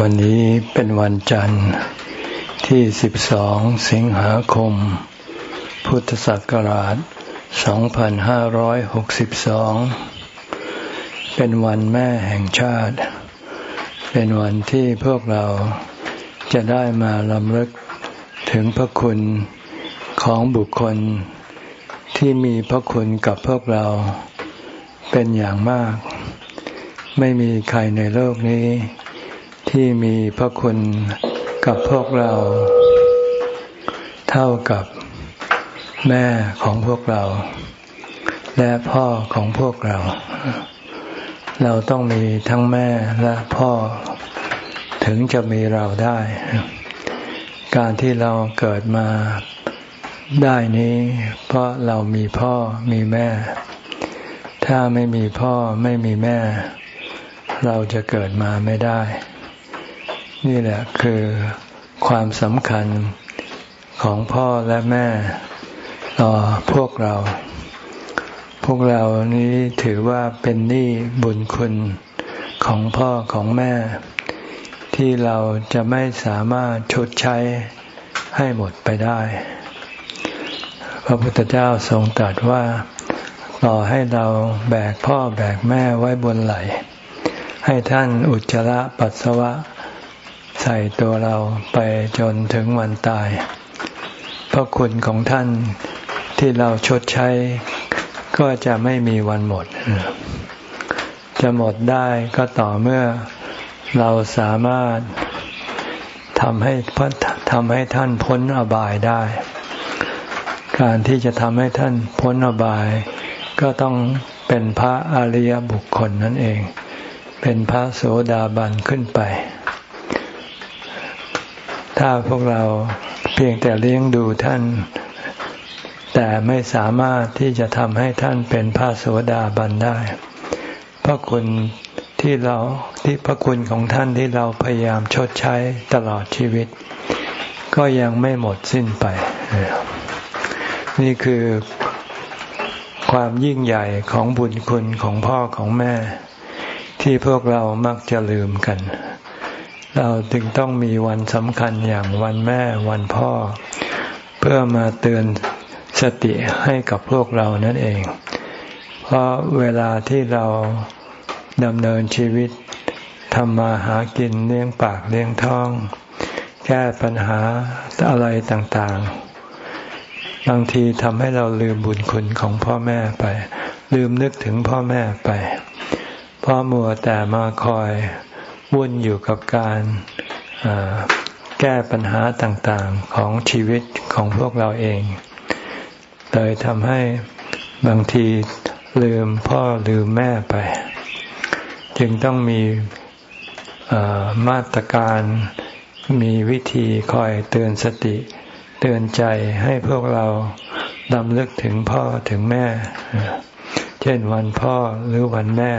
วันนี้เป็นวันจันทร์ที่ 12 สิงหาคม พุทธศักราช 2562 เป็นวันแม่แห่งชาติ เป็นวันที่พวกเราจะได้มาลำลึกถึงพระคุณของบุคคลที่มีพระคุณกับพวกเราเป็นอย่างมาก ไม่มีใครในโลกนี้ ที่มีพระคุณกับพวกเรา เท่ากับแม่ของพวกเรา และพ่อของพวกเรา เราต้องมีทั้งแม่และพ่อถึงจะมีเราได้ การที่เราเกิดมาได้นี้ เพราะเรามีพ่อมีแม่ ถ้าไม่มีพ่อไม่มีแม่ เราจะเกิดมาไม่ได้ นี่แหละคือความสำคัญของพ่อและแม่ต่อพวกเรา พวกเรานี้ถือว่าเป็นหนี้บุญคุณของพ่อของแม่ ที่เราจะไม่สามารถชดใช้ให้หมดไปได้ พระพุทธเจ้าทรงตรัสว่าต่อให้เราแบกพ่อแบกแม่ไว้บนไหล ให้ท่านอุจจาระปัสสาวะ ใส่ตัวเราไปจนถึงวันตาย พระคุณของท่านที่เราชดใช้ ก็จะไม่มีวันหมด จะหมดได้ก็ต่อเมื่อเราสามารถทำให้ทำให้ท่านพ้นอบายได้ การที่จะทำให้ท่านพ้นอบาย ก็ต้องเป็นพระอริยบุคคลนั่นเอง เป็นพระโสดาบันขึ้นไป ถ้าพวกเราเพียงแต่เลี้ยงดูท่าน แต่ไม่สามารถที่จะทำให้ท่านเป็นพระโสดาบันได้พระคุณที่เราที่พระคุณของท่านที่เราพยายามชดใช้ตลอดชีวิต ก็ยังไม่หมดสิ้นไป นี่คือความยิ่งใหญ่ของบุญคุณของพ่อของแม่ ที่พวกเรามักจะลืมกัน เราจึงต้องมีวันสำคัญอย่างวันแม่วันพ่อ เพื่อมาเตือนสติให้กับพวกเรานั่นเอง เพราะเวลาที่เราดำเนินชีวิตทำมาหากินเลี้ยงปากเลี้ยงท้อง แก้ปัญหาอะไรต่างๆ บางทีทำให้เราลืมบุญคุณของพ่อแม่ไป ลืมนึกถึงพ่อแม่ไปพราะมัวแต่มาคอย วุ่นอยู่กับการแก้ปัญหาต่างๆของชีวิตของพวกเราเอง เลยทำให้บางทีลืมพ่อลืมแม่ไป จึงต้องมีมาตรการมีวิธีคอยเตือนสติ เตือนใจให้พวกเราดำลึกถึงพ่อถึงแม่ เช่นวันพ่อหรือวันแม่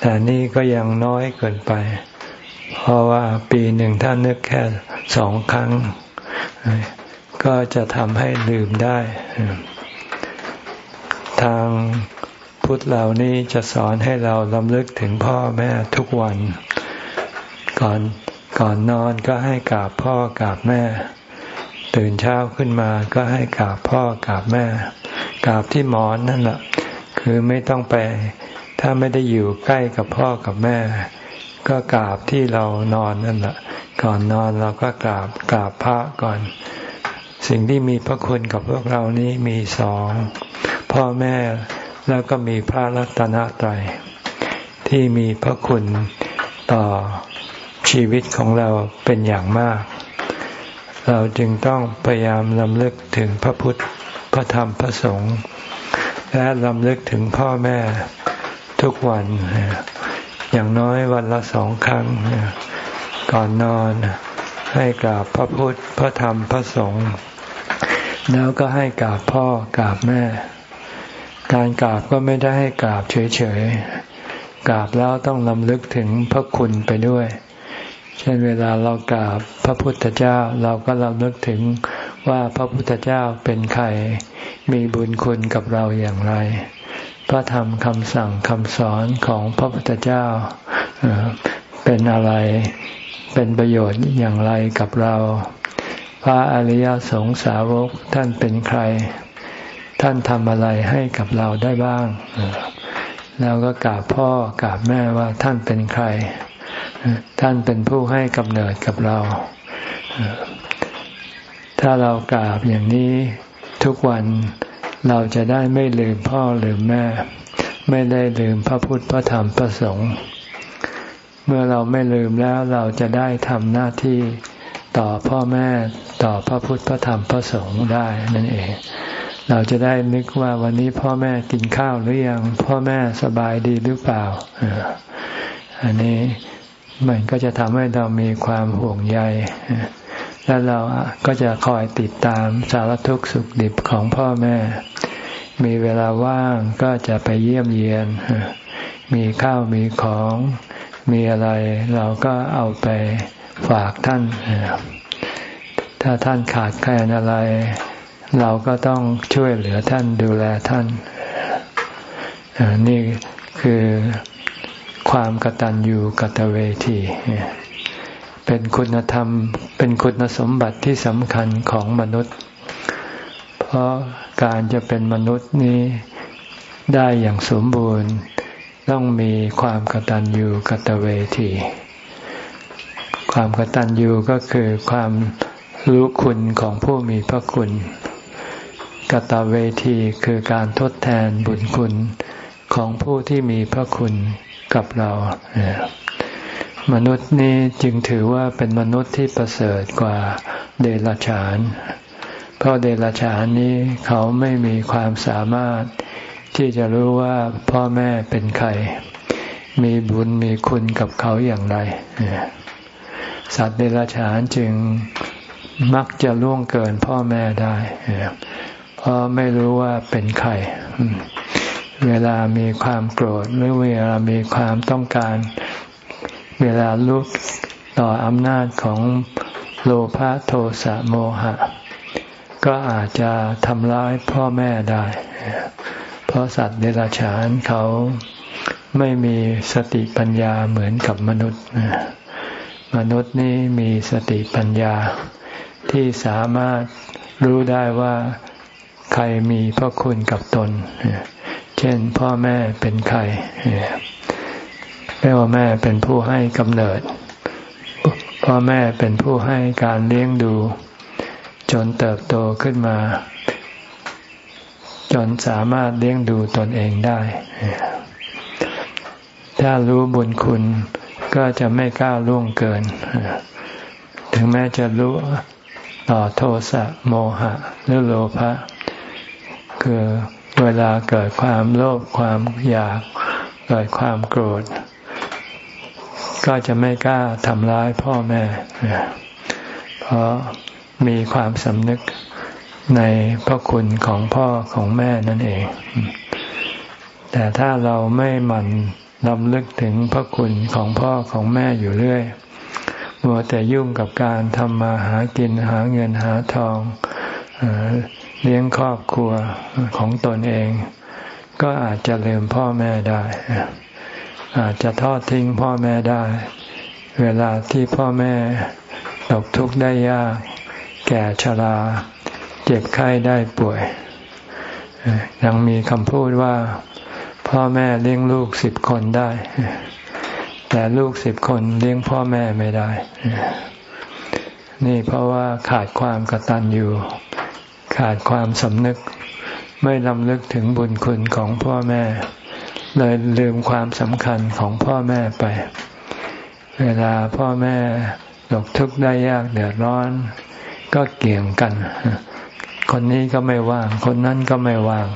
แต่นี่ก็ยังน้อยเกินไป เพราะว่าปีหนึ่งถ้านึกแค่สองครั้ง ก็จะทำให้ลืมได้ ทางพุทธเหล่านี้จะสอนให้เราลำลึกถึงพ่อแม่ทุกวัน ก่อนก่อนนอนก็ให้กราบพ่อกราบแม่ ตื่นเช้าขึ้นมาก็ให้กราบพ่อกราบแม่กราบที่หมอนนั่นแหละคือไม่ต้องไป ถ้าไม่ได้อยู่ใกล้กับพ่อกับแม่ ก็กราบที่เรานอนนั่นแหละก่อนนอนเราก็กราบกราบพระก่อน สิ่งที่มีพระคุณกับพวกเรานี้มีสอง พ่อแม่แล้วก็มีพระรัตนตรัยที่มีพระคุณต่อชีวิตของเราเป็นอย่างมาก เราจึงต้องพยายามลำลึกถึงพระพุทธ พระธรรม พระสงฆ์ และลำลึกถึงพ่อแม่ ทุกวัน อย่างน้อยวันละสองครั้ง ก่อนนอนให้กราบพระพุทธพระธรรมพระสงฆ์แล้วก็ให้กราบพ่อกราบแม่ การกราบก็ไม่ได้ให้กราบเฉยๆกราบแล้วต้องลำลึกถึงพระคุณไปด้วย เช่นเวลาเรากราบพระพุทธเจ้าเราก็ลำลึกถึงว่าพระพุทธเจ้าเป็นใครมีบุญคุณกับเราอย่างไร พระธรรมคำสั่งคำสอนของพระพุทธเจ้าเป็นอะไร เป็นประโยชน์อย่างไรกับเรา พระอริยสงสาวกท่านเป็นใคร ท่านทำอะไรให้กับเราได้บ้างเราก็กราบพ่อกราบแม่ว่าท่านเป็นใคร ท่านเป็นผู้ให้กำเนิดกับเรา ถ้าเรากราบอย่างนี้ทุกวัน เราจะได้ไม่ลืมพ่อลืมแม่ ไม่ได้ลืมพระพุทธพระธรรมพระสงฆ์เมื่อเราไม่ลืมแล้วเราจะได้ทำหน้าที่ต่อพ่อแม่ต่อพระพุทธพระธรรมพระสงฆ์ได้นั่นเอง เราจะได้นึกว่าวันนี้พ่อแม่กินข้าวหรือยัง พ่อแม่สบายดีหรือเปล่าอันนี้มันก็จะทำให้เรามีความห่วงใยแล้วเราก็จะคอยติดตามสารทุกข์สุขดิบของพ่อแม่ มีเวลาว่างก็จะไปเยี่ยมเยียน มีข้าวมีของ มีอะไรเราก็เอาไปฝากท่าน ถ้าท่านขาดแคลนอะไร เราก็ต้องช่วยเหลือท่านดูแลท่าน นี่คือความกตัญญูกตเวที เป็นคุณธรรม เป็นคุณสมบัติที่สำคัญของมนุษย์ เพราะการจะเป็นมนุษย์นี้ได้อย่างสมบูรณ์ ต้องมีความกตัญญูกตเวที ความกตัญญูก็คือความรู้คุณของผู้มีพระคุณ กตเวทีคือการทดแทนบุญคุณของผู้ที่มีพระคุณกับเรา มนุษย์นี้จึงถือว่าเป็นมนุษย์ที่ประเสริฐกว่าเดรัจฉานเพราะเดรัจฉานนี้เขาไม่มีความสามารถที่จะรู้ว่าพ่อแม่เป็นใคร มีบุญมีคุณกับเขาอย่างไร สัตว์เดรัจฉานจึงมักจะล่วงเกินพ่อแม่ได้ เพราะไม่รู้ว่าเป็นใคร เวลามีความโกรธหรือเวลามีความต้องการ เวลาลุกต่ออำนาจของโลภะโทสะโมหะ ก็อาจจะทำร้ายพ่อแม่ได้ เพราะสัตว์เดรัจฉานเขาไม่มีสติปัญญาเหมือนกับมนุษย์ มนุษย์นี้มีสติปัญญาที่สามารถรู้ได้ว่าใครมีพระคุณกับตน เช่นพ่อแม่เป็นใครเรียกว่าแม่เป็นผู้ให้กำเนิด พ่อแม่เป็นผู้ให้การเลี้ยงดู จนเติบโตขึ้นมา จนสามารถเลี้ยงดูตนเองได้ ถ้ารู้บุญคุณก็จะไม่กล้าล่วงเกิน ถึงแม้จะรู้ต่อโทสะโมหะหรือโลภะคือเวลาเกิดความโลภความอยากเกิดความโกรธ ก็จะไม่กล้าทำร้ายพ่อแม่ เพราะ มีความสำนึกในพระคุณของพ่อของแม่นั่นเอง แต่ถ้าเราไม่หมั่นลำลึกถึงพระคุณของพ่อของแม่อยู่เรื่อยมัวแต่ยุ่งกับการทำมาหากินหาเงินหาทองเลี้ยงครอบครัวของตนเอง ก็อาจจะลืมพ่อแม่ได้ อาจจะทอดทิ้งพ่อแม่ได้ เวลาที่พ่อแม่ตกทุกข์ได้ยาก แก่ชรา เจ็บไข้ได้ป่วย ยังมีคำพูดว่า พ่อแม่เลี้ยงลูกสิบคนได้ แต่ลูกสิบคนเลี้ยงพ่อแม่ไม่ได้ นี่เพราะว่าขาดความกตัญญูขาดความสำนึก ไม่ลำลึกถึงบุญคุณของพ่อแม่ เลยลืมความสำคัญของพ่อแม่ไป เวลาพ่อแม่ตกทุกข์ได้ยากเดือดร้อน ก็เกี่ยงกัน คนนี้ก็ไม่ว่าง คนนั้นก็ไม่ว่าง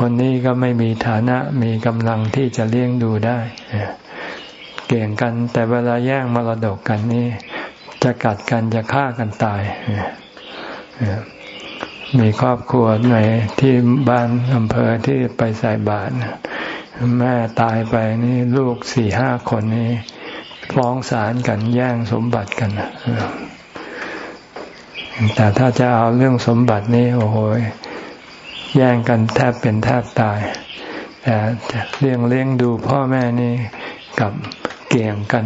คนนี้ก็ไม่มีฐานะมีกำลังที่จะเลี้ยงดูได้ เกี่ยงกัน แต่เวลาแย่งมรดกกันนี่จะกัดกันจะฆ่ากันตาย มีครอบครัวในที่บ้านอำเภอที่ไปใส่บาตรแม่ตายไปนี่ลูกสี่ห้าคนนี้ฟ้องศาลกันแย่งสมบัติกัน แต่ถ้าจะเอาเรื่องสมบัตินี้โอ้โหแย่งกันแทบเป็นแทบตาย แต่เลี้ยงเลี้ยงดูพ่อแม่นี่กับเกี่ยงกัน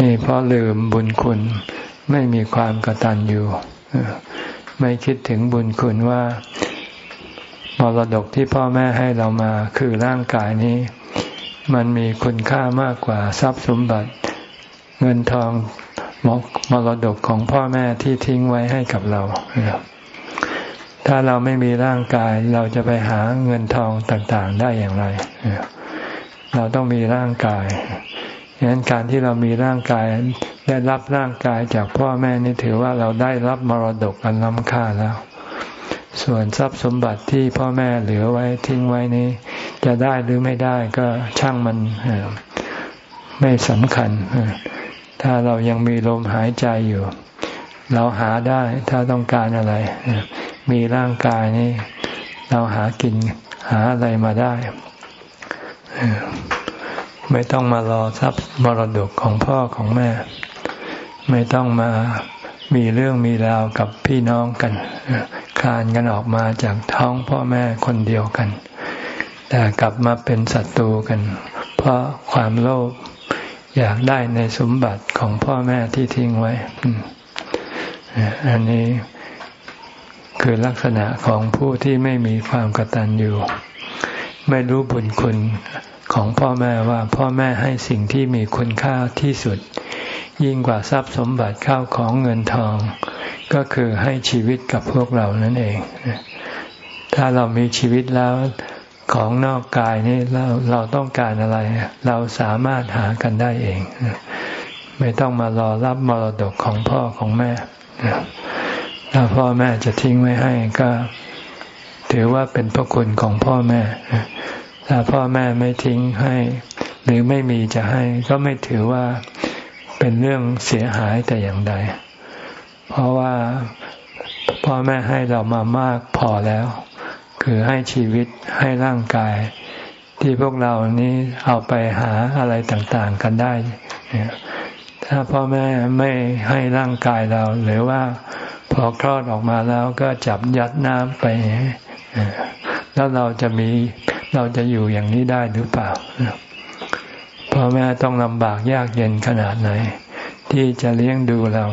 นี่เพราะลืมบุญคุณไม่มีความกตัญญูไม่คิดถึงบุญคุณว่ามรดกที่พ่อแม่ให้เรามาคือร่างกายนี้ มันมีคุณค่ามากกว่าทรัพย์สมบัติ เงินทอง มรดกของพ่อแม่ที่ทิ้งไว้ให้กับเราถ้าเราไม่มีร่างกายเราจะไปหาเงินทองต่างๆได้อย่างไร เราต้องมีร่างกายฉะนั้นการที่เรามีร่างกายได้รับร่างกายจากพ่อแม่นี่ถือว่าเราได้รับมรดกอันล้ำค่าแล้ว ส่วนทรัพย์สมบัติที่พ่อแม่เหลือไว้ทิ้งไว้นี้ จะได้หรือไม่ได้ก็ช่างมันไม่สำคัญ ถ้าเรายังมีลมหายใจอยู่ เราหาได้ถ้าต้องการอะไร มีร่างกายนี้ เราหากินหาอะไรมาได้ ไม่ต้องมารอทรัพย์มรดกของพ่อของแม่ ไม่ต้องมามีเรื่องมีราวกับพี่น้องกันคลานกันออกมาจากท้องพ่อแม่คนเดียวกัน แต่กลับมาเป็นศัตรูกัน เพราะความโลภ อยากได้ในสมบัติของพ่อแม่ที่ทิ้งไว้ อันนี้คือลักษณะของผู้ที่ไม่มีความกตัญญูไม่รู้บุญคุณของพ่อแม่ว่าพ่อแม่ให้สิ่งที่มีคุณค่าที่สุด ยิ่งกว่าทรัพย์สมบัติข้าวของเงินทอง ก็คือให้ชีวิตกับพวกเรานั่นเอง ถ้าเรามีชีวิตแล้ว ของนอกกายนี่เราเราต้องการอะไร เราสามารถหากันได้เอง ไม่ต้องมารอรับมรดกของพ่อของแม่ถ้าพ่อแม่จะทิ้งไว้ให้ก็ ถือว่าเป็นพระคุณของพ่อแม่ ถ้าพ่อแม่ไม่ทิ้งให้ หรือไม่มีจะให้ ก็ไม่ถือว่าเป็นเรื่องเสียหายแต่อย่างใด เพราะว่าพ่อแม่ให้เรามามากพอแล้ว คือให้ชีวิตให้ร่างกาย ที่พวกเรานี้เอาไปหาอะไรต่างๆกันได้ถ้าพ่อแม่ไม่ให้ร่างกายเรา หรือว่าพอคลอดออกมาแล้วก็จับยัดน้ำไป แล้วเราจะมีเราจะอยู่อย่างนี้ได้หรือเปล่าพ่อแม่ต้องลำบากยากเย็นขนาดไหน ที่จะเลี้ยงดูเรา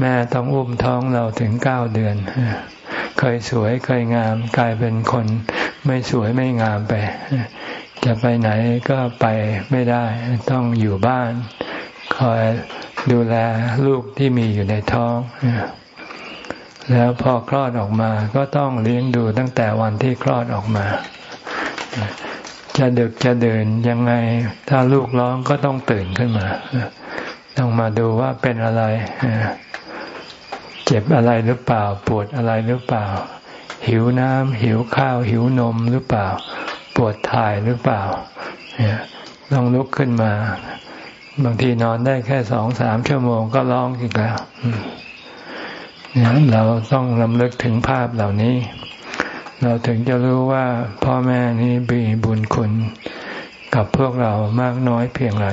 แม่ต้องอุ้มท้องเราถึงเก้าเดือน เคยสวยเคยงาม กลายเป็นคนไม่สวยไม่งามไป จะไปไหนก็ไปไม่ได้ ต้องอยู่บ้าน คอยดูแลลูกที่มีอยู่ในท้องแล้วพอคลอดออกมาก็ต้องเลี้ยงดูตั้งแต่วันที่คลอดออกมา จะดึกจะเดินยังไง ถ้าลูกร้องก็ต้องตื่นขึ้นมา ต้องมาดูว่าเป็นอะไร เจ็บอะไรหรือเปล่า ปวดอะไรหรือเปล่า หิวน้ำหิวข้าว หิวนมหรือเปล่า ปวดถ่ายหรือเปล่าเนี่ยต้องลุกขึ้นมา บางทีนอนได้แค่สองสามชั่วโมงก็ร้องอีกแล้วเราต้องลำลึกถึงภาพเหล่านี้ เราถึงจะรู้ว่าพ่อแม่นี้มีบุญคุณกับพวกเรามากน้อยเพียงไร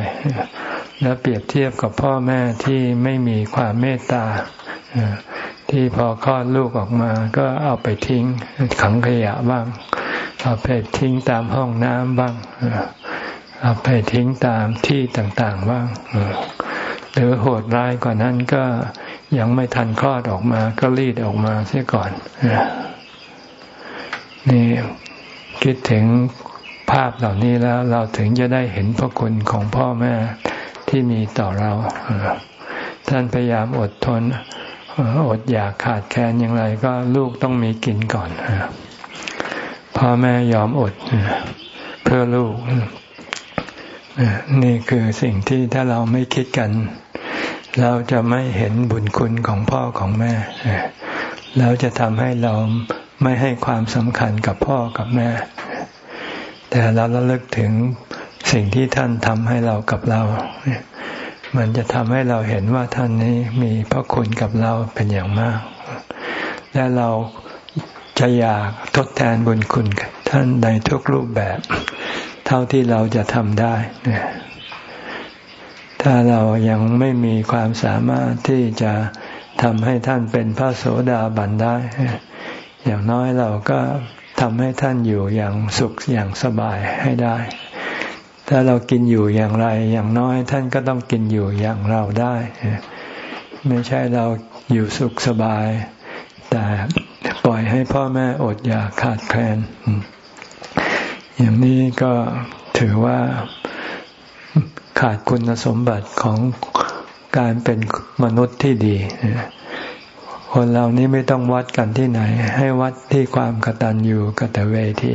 แล้วเปรียบเทียบกับพ่อแม่ที่ไม่มีความเมตตาที่พอคลอดลูกออกมาก็เอาไปทิ้งขังขยะบ้าง เอาไปทิ้งตามห้องน้ำบ้าง เอาไปทิ้งตามที่ต่างๆบ้างหรือโหดร้ายกว่านั้นก็ยังไม่ทันคลอดออกมา ก็รีดออกมาเสียก่อนนี่คิดถึงภาพเหล่านี้แล้วเราถึงจะได้เห็นพระคุณของพ่อแม่ ที่มีต่อเรา ท่านพยายามอดทน อดอยากขาดแคลนอย่างไร ก็ลูกต้องมีกินก่อนพ่อแม่ยอมอดเพื่อลูกนี่คือสิ่งที่ถ้าเราไม่คิดกัน เราจะไม่เห็นบุญคุณของพ่อของแม่แล้วจะทำให้เราไม่ให้ความสำคัญกับพ่อกับแม่ แต่เราระลึกถึง สิ่งที่ท่านทำให้เรากับเรา มันจะทำให้เราเห็นว่าท่านนี้มีพระคุณกับเราเป็นอย่างมาก และเราจะอยากทดแทนบุญคุณท่านในทุกรูปแบบ เท่าที่เราจะทำได้ถ้าเรายังไม่มีความสามารถที่จะทำให้ท่านเป็นพระโสดาบันได้ อย่างน้อยเราก็ทำให้ท่านอยู่อย่างสุขอย่างสบายให้ได้ ถ้าเรากินอยู่อย่างไร อย่างน้อยท่านก็ต้องกินอยู่อย่างเราได้ ไม่ใช่เราอยู่สุขสบาย แต่ปล่อยให้พ่อแม่อดอยากขาดแคลน อย่างนี้ก็ถือว่าขาดคุณสมบัติของการเป็นมนุษย์ที่ดีคนเรานี้ไม่ต้องวัดกันที่ไหน ให้วัดที่ความกตัญญูกตเวที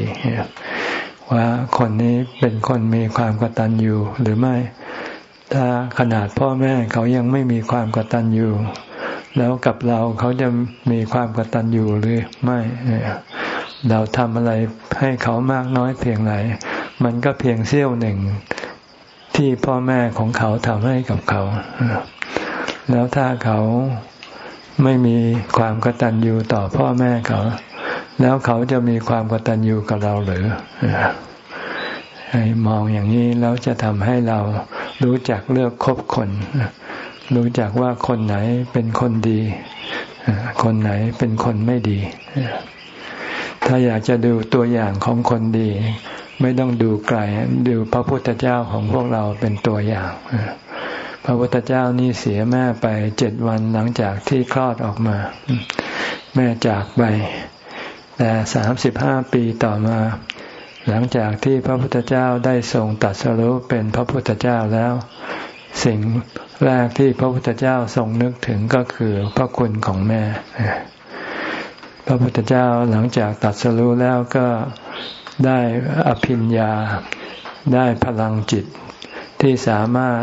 ว่าคนนี้เป็นคนมีความกตัญญูหรือไม่ ถ้าขนาดพ่อแม่เขายังไม่มีความกตัญญูแล้วกับเราเขาจะมีความกตัญญูหรือไม่ เราทำอะไรให้เขามากน้อยเพียงไรมันก็เพียงเสี้ยวหนึ่งที่พ่อแม่ของเขาทำให้กับเขา แล้วถ้าเขาไม่มีความกตัญญูต่อพ่อแม่เขา แล้วเขาจะมีความกตัญญูกับเราหรือให้มองอย่างนี้แล้วจะทำให้เรารู้จักเลือกคบคน รู้จักว่าคนไหนเป็นคนดี คนไหนเป็นคนไม่ดี ถ้าอยากจะดูตัวอย่างของคนดี ไม่ต้องดูไกลดูพระพุทธเจ้าของพวกเราเป็นตัวอย่างพระพุทธเจ้านี่เสียแม่ไปเจ็ดวันหลังจากที่คลอดออกมา แม่จากไป แต่สามสิบห้าปีต่อมา หลังจากที่พระพุทธเจ้าได้ทรงตัดสรุปเป็นพระพุทธเจ้าแล้ว สิ่งแรกที่พระพุทธเจ้าทรงนึกถึงก็คือพระคุณของแม่ พระพุทธเจ้าหลังจากตัดสรุปแล้วก็ได้อภิญญาได้พลังจิตที่สามารถ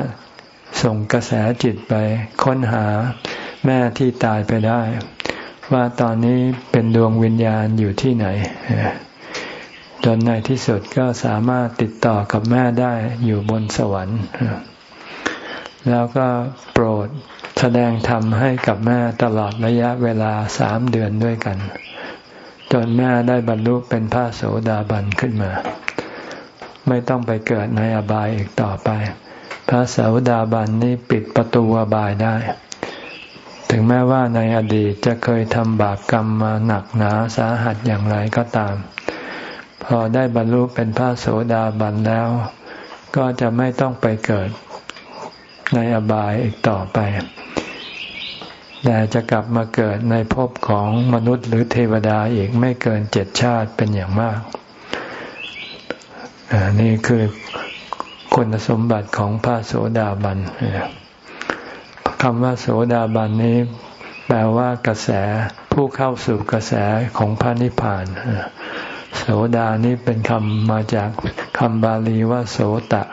ส่งกระแสจิตไปค้นหาแม่ที่ตายไปได้ ว่าตอนนี้เป็นดวงวิญญาณอยู่ที่ไหน จนในที่สุดก็สามารถติดต่อกับแม่ได้อยู่บนสวรรค์ แล้วก็โปรดแสดงธรรมให้กับแม่ตลอดระยะเวลาสามเดือนด้วยกัน จนแม่ได้บรรลุเป็นพระโสดาบันขึ้นมา ไม่ต้องไปเกิดในอบายอีกต่อไป พระสาวดาบันนี้ปิดประตูอบายได้ ถึงแม้ว่าในอดีตจะเคยทำบาปกรรมมาหนักหนาสาหัสอย่างไรก็ตาม พอได้บรรลุเป็นพระโสดาบันแล้ว ก็จะไม่ต้องไปเกิดในอบายอีกต่อไป แต่จะกลับมาเกิดในภพของมนุษย์หรือเทวดาอีกไม่เกินเจ็ดชาติเป็นอย่างมากนี่คือคุณสมบัติของพระโสดาบัน คำว่าโสดาบันนี้ แปลว่ากระแสผู้เข้าสู่กระแสของพระนิพพาน โสดานี้เป็นคำมาจากคำบาลีว่า โสตะ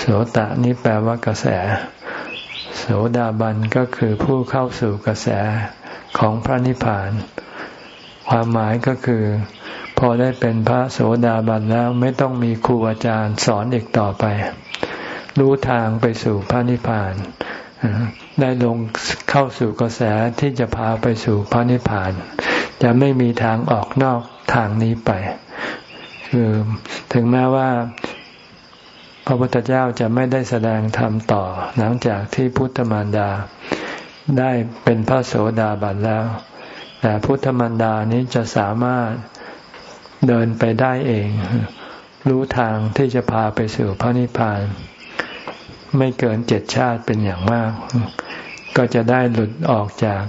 โสตะนี้แปลว่ากระแส โสดาบันก็คือผู้เข้าสู่กระแสของพระนิพพาน ความหมายก็คือ พอได้เป็นพระโสดาบันแล้วไม่ต้องมีครูอาจารย์สอนอีกต่อไป รู้ทางไปสู่พระนิพพาน ได้ลงเข้าสู่กระแสที่จะพาไปสู่พระนิพพาน จะไม่มีทางออกนอกทางนี้ไป คือถึงแม้ว่าพระพุทธเจ้าจะไม่ได้แสดงธรรมต่อ หลังจากที่พุทธมารดาได้เป็นพระโสดาบันแล้ว แต่พุทธมารดานี้จะสามารถเดินไปได้เอง รู้ทางที่จะพาไปสู่พระนิพพาน ไม่เกินเจ็ดชาติเป็นอย่างมาก ก็จะได้หลุดออกจาก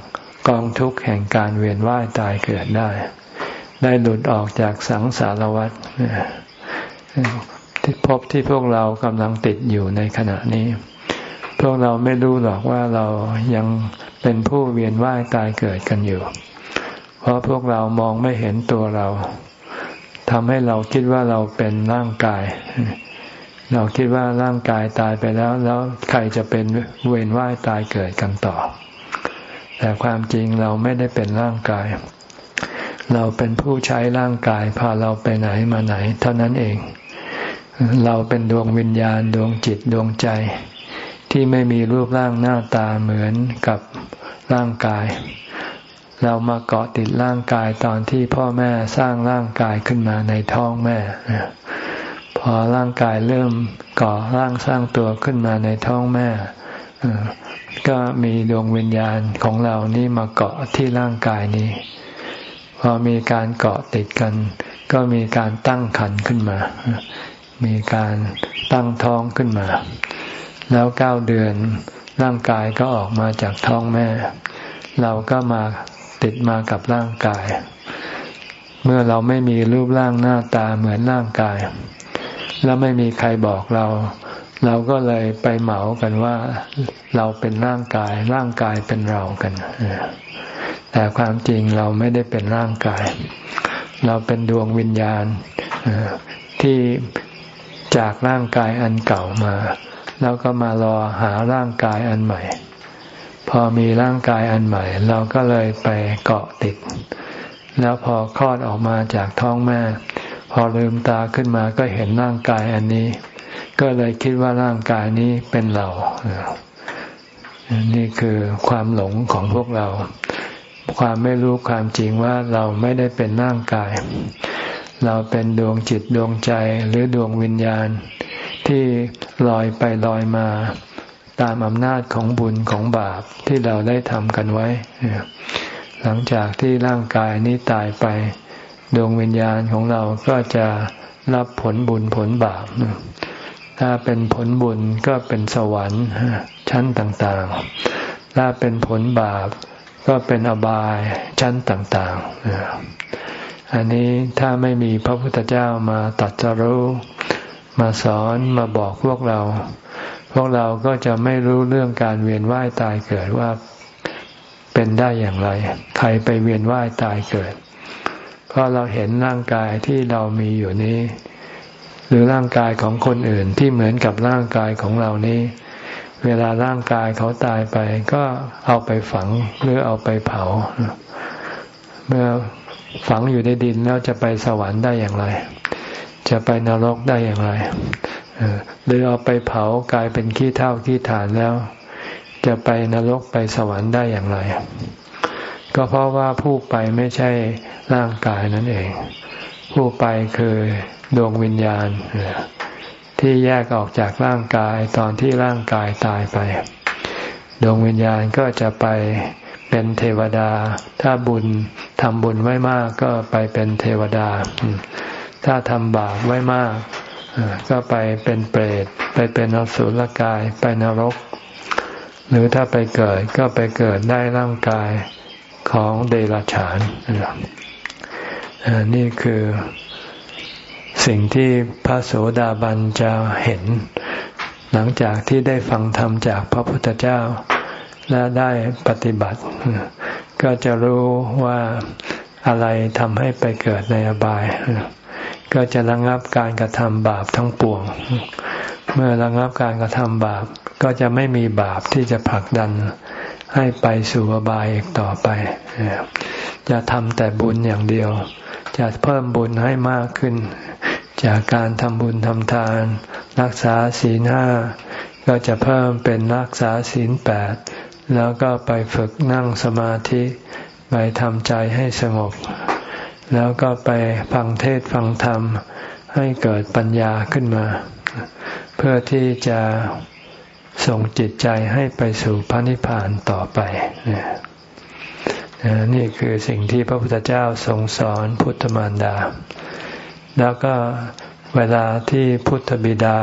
กองทุกข์แห่งการเวียนว่ายตายเกิดได้ ได้หลุดออกจากสังสารวัฏที่พบที่พวกเรากำลังติดอยู่ในขณะนี้ พวกเราไม่รู้หรอกว่าเรายังเป็นผู้เวียนว่ายตายเกิดกันอยู่ เพราะพวกเรามองไม่เห็นตัวเราทำให้เราคิดว่าเราเป็นร่างกาย เราคิดว่าร่างกายตายไปแล้ว แล้วใครจะเป็นเวียนว่ายตายเกิดกันต่อ แต่ความจริงเราไม่ได้เป็นร่างกาย เราเป็นผู้ใช้ร่างกาย พาเราไปไหนมาไหน เท่านั้นเอง เราเป็นดวงวิญญาณดวงจิตดวงใจ ที่ไม่มีรูปร่างหน้าตาเหมือนกับร่างกาย เรามาเกาะติดร่างกายตอนที่พ่อแม่สร้างร่างกายขึ้นมาในท้องแม่ อร่างกายเริ่มก่อร่างสร้างตัวขึ้นมาในท้องแม่ก็มีดวงวิญญาณของเรานี่มาเกาะที่ร่างกายนี้ พอมีการเกาะติดกัน ก็มีการตั้งขันขึ้นมา มีการตั้งท้องขึ้นมา แล้วเก้าเดือนร่างกายก็ออกมาจากท้องแม่ เราก็มาติดมากับร่างกาย เมื่อเราไม่มีรูปร่างหน้าตาเหมือนร่างกาย แล้วไม่มีใครบอกเรา เราก็เลยไปเหมากันว่าเราเป็นร่างกาย ร่างกายเป็นเรากัน แต่ความจริงเราไม่ได้เป็นร่างกาย เราเป็นดวงวิญญาณที่จากร่างกายอันเก่ามา แล้วก็มารอหาร่างกายอันใหม่ พอมีร่างกายอันใหม่ เราก็เลยไปเกาะติด แล้วพอคลอดออกมาจากท้องแม่ พอลืมตาขึ้นมาก็เห็นร่างกายอันนี้ ก็เลยคิดว่าร่างกายนี้เป็นเรานี่คือความหลงของพวกเรา ความไม่รู้ความจริงว่าเราไม่ได้เป็นร่างกาย เราเป็นดวงจิตดวงใจหรือดวงวิญญาณ ที่ลอยไปลอยมาตามอำนาจของบุญของบาปที่เราได้ทำกันไว้ หลังจากที่ร่างกายนี้ตายไป ดวงวิญญาณของเราก็จะรับผลบุญผลบาป ถ้าเป็นผลบุญก็เป็นสวรรค์ชั้นต่างๆ ถ้าเป็นผลบาปก็เป็นอบายชั้นต่างๆ อันนี้ถ้าไม่มีพระพุทธเจ้ามาตัดจรู้มาสอนมาบอกพวกเรา พวกเราก็จะไม่รู้เรื่องการเวียนว่ายตายเกิดว่าเป็นได้อย่างไร ใครไปเวียนว่ายตายเกิด เพราะเราเห็นร่างกายที่เรามีอยู่นี้ หรือร่างกายของคนอื่นที่เหมือนกับร่างกายของเรานี้ เวลาร่างกายเขาตายไปก็เอาไปฝังหรือเอาไปเผา เมื่อฝังอยู่ในดินแล้วจะไปสวรรค์ได้อย่างไร จะไปนรกได้อย่างไรหรือเอาไปเผากลายเป็นขี้เท่าขี้ฐานแล้ว จะไปนรกไปสวรรค์ได้อย่างไร ก็เพราะว่าผู้ไปไม่ใช่ร่างกายนั่นเอง ผู้ไปคือดวงวิญญาณ ที่แยกออกจากร่างกายตอนที่ร่างกายตายไป ดวงวิญญาณก็จะไปเป็นเทวดา ถ้าบุญทำบุญไว้มากก็ไปเป็นเทวดา ถ้าทำบาปไว้มาก ก็ไปเป็นเปรต ไปเป็นอสุรกาย ไปนรก หรือถ้าไปเกิดก็ไปเกิดได้ร่างกาย ของเดรัจฉานนี่คือสิ่งที่พระโสดาบันจะเห็น หลังจากที่ได้ฟังธรรมจากพระพุทธเจ้า และได้ปฏิบัติ ก็จะรู้ว่าอะไรทำให้ไปเกิดในอบาย ก็จะระงับการกระทำบาปทั้งปวง เมื่อระงับการกระทำบาปก็จะไม่มีบาปที่จะผลักดัน ให้ไปสู่อบายอีกต่อไปจะทำแต่บุญอย่างเดียว จะเพิ่มบุญให้มากขึ้น จากการทำบุญทำทาน รักษาศีลห้าก็จะเพิ่มเป็นรักษาศีลแปดแล้วก็ไปฝึกนั่งสมาธิไปทำใจให้สงบ แล้วก็ไปฟังเทศฟังธรรมให้เกิดปัญญาขึ้นมา เพื่อที่จะ ส่งจิตใจให้ไปสู่พระนิพพานต่อไปนี่คือสิ่งที่พระพุทธเจ้าทรงสอนพุทธมารดา แล้วก็เวลาที่พุทธบิดา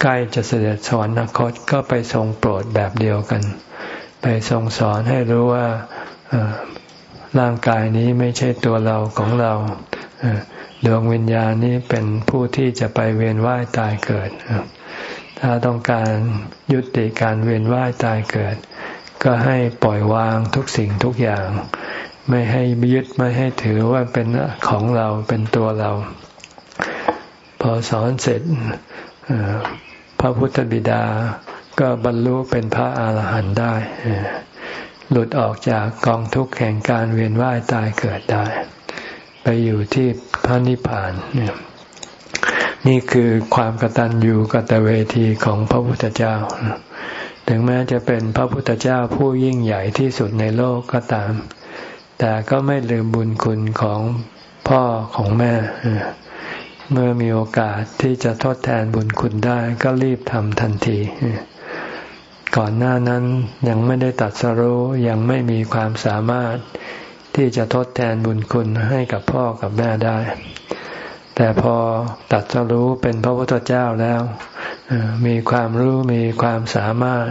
ใกล้จะเสด็จสวรรคตก็ไปทรงโปรดแบบเดียวกัน ไปทรงสอนให้รู้ว่าร่างกายนี้ไม่ใช่ตัวเราของเราดวงวิญญาณนี้เป็นผู้ที่จะไปเวียนว่ายตายเกิด ถ้าต้องการยุติการเวียนว่ายตายเกิด ก็ให้ปล่อยวางทุกสิ่งทุกอย่าง ไม่ให้ยึดไม่ให้ถือว่าเป็นของเราเป็นตัวเรา พอสอนเสร็จพระพุทธบิดาก็บรรลุเป็นพระอาหารหันต์ได้หลุดออกจากกองทุกข์แห่งการเวียนว่ายตายเกิดได้ ไปอยู่ที่พระนิพพานเนี่ย นี่คือความกตัญญูกตเวทีของพระพุทธเจ้า ถึงแม้จะเป็นพระพุทธเจ้าผู้ยิ่งใหญ่ที่สุดในโลกก็ตาม แต่ก็ไม่ลืมบุญคุณของพ่อของแม่ เมื่อมีโอกาสที่จะทดแทนบุญคุณได้ก็รีบทำทันที ก่อนหน้านั้นยังไม่ได้ตัดสรู้ยังไม่มีความสามารถที่จะทดแทนบุญคุณให้กับพ่อกับแม่ได้ แต่พอตัดสรู้เป็นพระพุทธเจ้าแล้วมีความรู้มีความสามารถ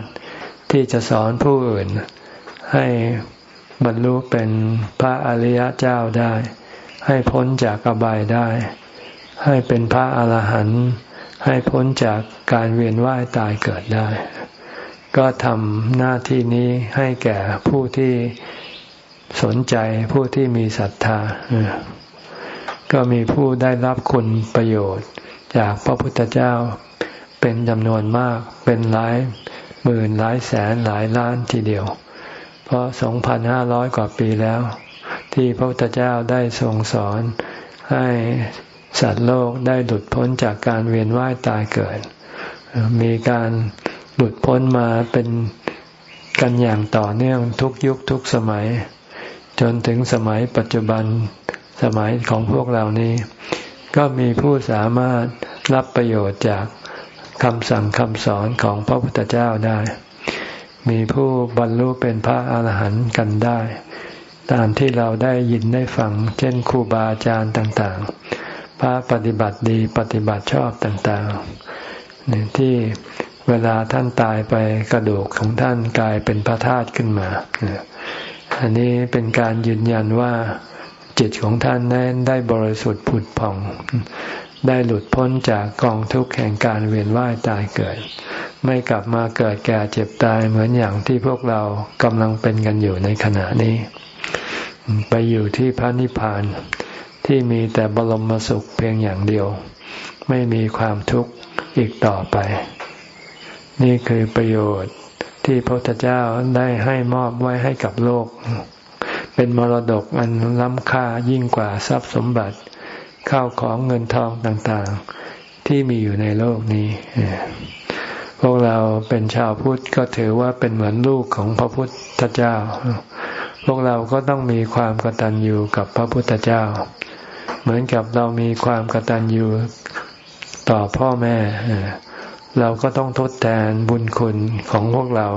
ที่จะสอนผู้อื่น ให้บรรลุเป็นพระอริยเจ้าได้ ให้พ้นจากอบายได้ ให้เป็นพระอรหันต์ให้พ้นจากการเวียนว่ายตายเกิดได้ ก็ทำหน้าที่นี้ให้แก่ผู้ที่สนใจผู้ที่มีศรัทธา ก็มีผู้ได้รับคุณประโยชน์ จากพระพุทธเจ้าเป็นจำนวนมากเป็นหลายหมื่นหลายแสนหลายล้านทีเดียว เพราะสองพันห้าร้อยกว่าปีแล้ว ที่พระพุทธเจ้าได้ทรงสอนให้สัตว์โลกได้หลุดพ้นจากการเวียนว่ายตายเกิด มีการหลุดพ้นมาเป็นกันอย่างต่อเนื่องทุกยุคทุกสมัย จนถึงสมัยปัจจุบัน สมัยของพวกเรานี้ ก็มีผู้สามารถรับประโยชน์จากคำสั่งคำสอนของพระพุทธเจ้าได้ มีผู้บรรลุเป็นพระอาหารหันต์กันได้ ตามที่เราได้ยินได้ฟัง เช่นครูบาอาจารย์ต่างๆ พระปฏิบัติดีปฏิบัติชอบต่างๆที่เวลาท่านตายไปกระดูกของท่านกลายเป็นพระธาตุขึ้นมา อันนี้เป็นการยืนยันว่า จิตของท่านนั้นได้บริสุทธิ์ผุดผ่อง ได้หลุดพ้นจากกองทุกข์แห่งการเวียนว่ายตายเกิด ไม่กลับมาเกิดแก่เจ็บตายเหมือนอย่างที่พวกเรากำลังเป็นกันอยู่ในขณะนี้ ไปอยู่ที่พระนิพพานที่มีแต่บรมสุขเพียงอย่างเดียว ไม่มีความทุกข์อีกต่อไป นี่คือประโยชน์ที่พระพุทธเจ้าได้ให้มอบไว้ให้กับโลก เป็นมรดกอันล้ำค่ายิ่งกว่าทรัพย์สมบัติข้าวของเงินทองต่างๆ ที่มีอยู่ในโลกนี้ พวกเราเป็นชาวพุทธก็ถือว่าเป็นเหมือนลูกของพระพุทธเจ้า พวกเราก็ต้องมีความกตัญญูกับพระพุทธเจ้า เหมือนกับเรามีความกตัญญูต่อพ่อแม่ เราก็ต้องทดแทนบุญคุณของพวกเรา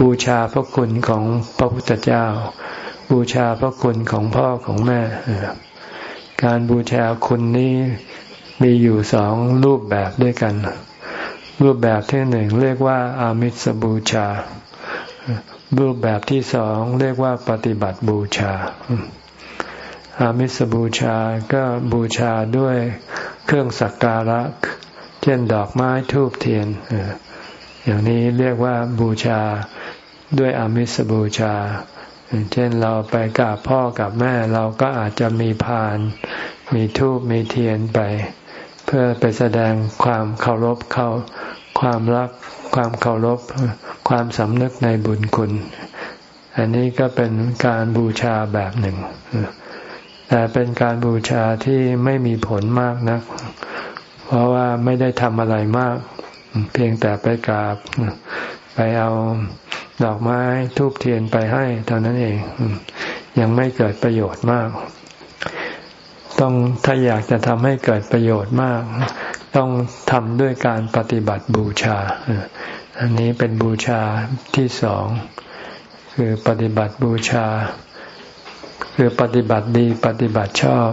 บูชาพระคุณของพระพุทธเจ้า บูชาพระคุณของพ่อของแม่ การบูชาคุณนี้มีอยู่สองรูปแบบด้วยกัน รูปแบบที่หนึ่งเรียกว่าอามิสบูชา รูปแบบที่สองเรียกว่าปฏิบัติบูชา อามิสบูชาก็บูชาด้วยเครื่องสักการะ ช่นดอกไม้ทูบเทียนอย่างนี้เรียกว่าบูชาด้วยอามิสบูชา เช่นเราไปกราบพ่อกับแม่เราก็อาจจะมีพาน มีทูบมีเทียนไป เพื่อไปแสดงความเคารพเขาความรัก ความเคารพ ความสำนึกในบุญคุณ อันนี้ก็เป็นการบูชาแบบหนึ่ง แต่เป็นการบูชาที่ไม่มีผลมากนัก เพราะว่าไม่ได้ทำอะไรมาก เพียงแต่ไปกราบ ไปเอาดอกไม้ทูบเทียนไปให้เท่านั้นเอง ยังไม่เกิดประโยชน์มาก ต้องถ้าอยากจะทำให้เกิดประโยชน์มาก ต้องทำด้วยการปฏิบัติบูชา อันนี้เป็นบูชาที่สอง คือปฏิบัติบูชา คือปฏิบัติดีปฏิบัติชอบ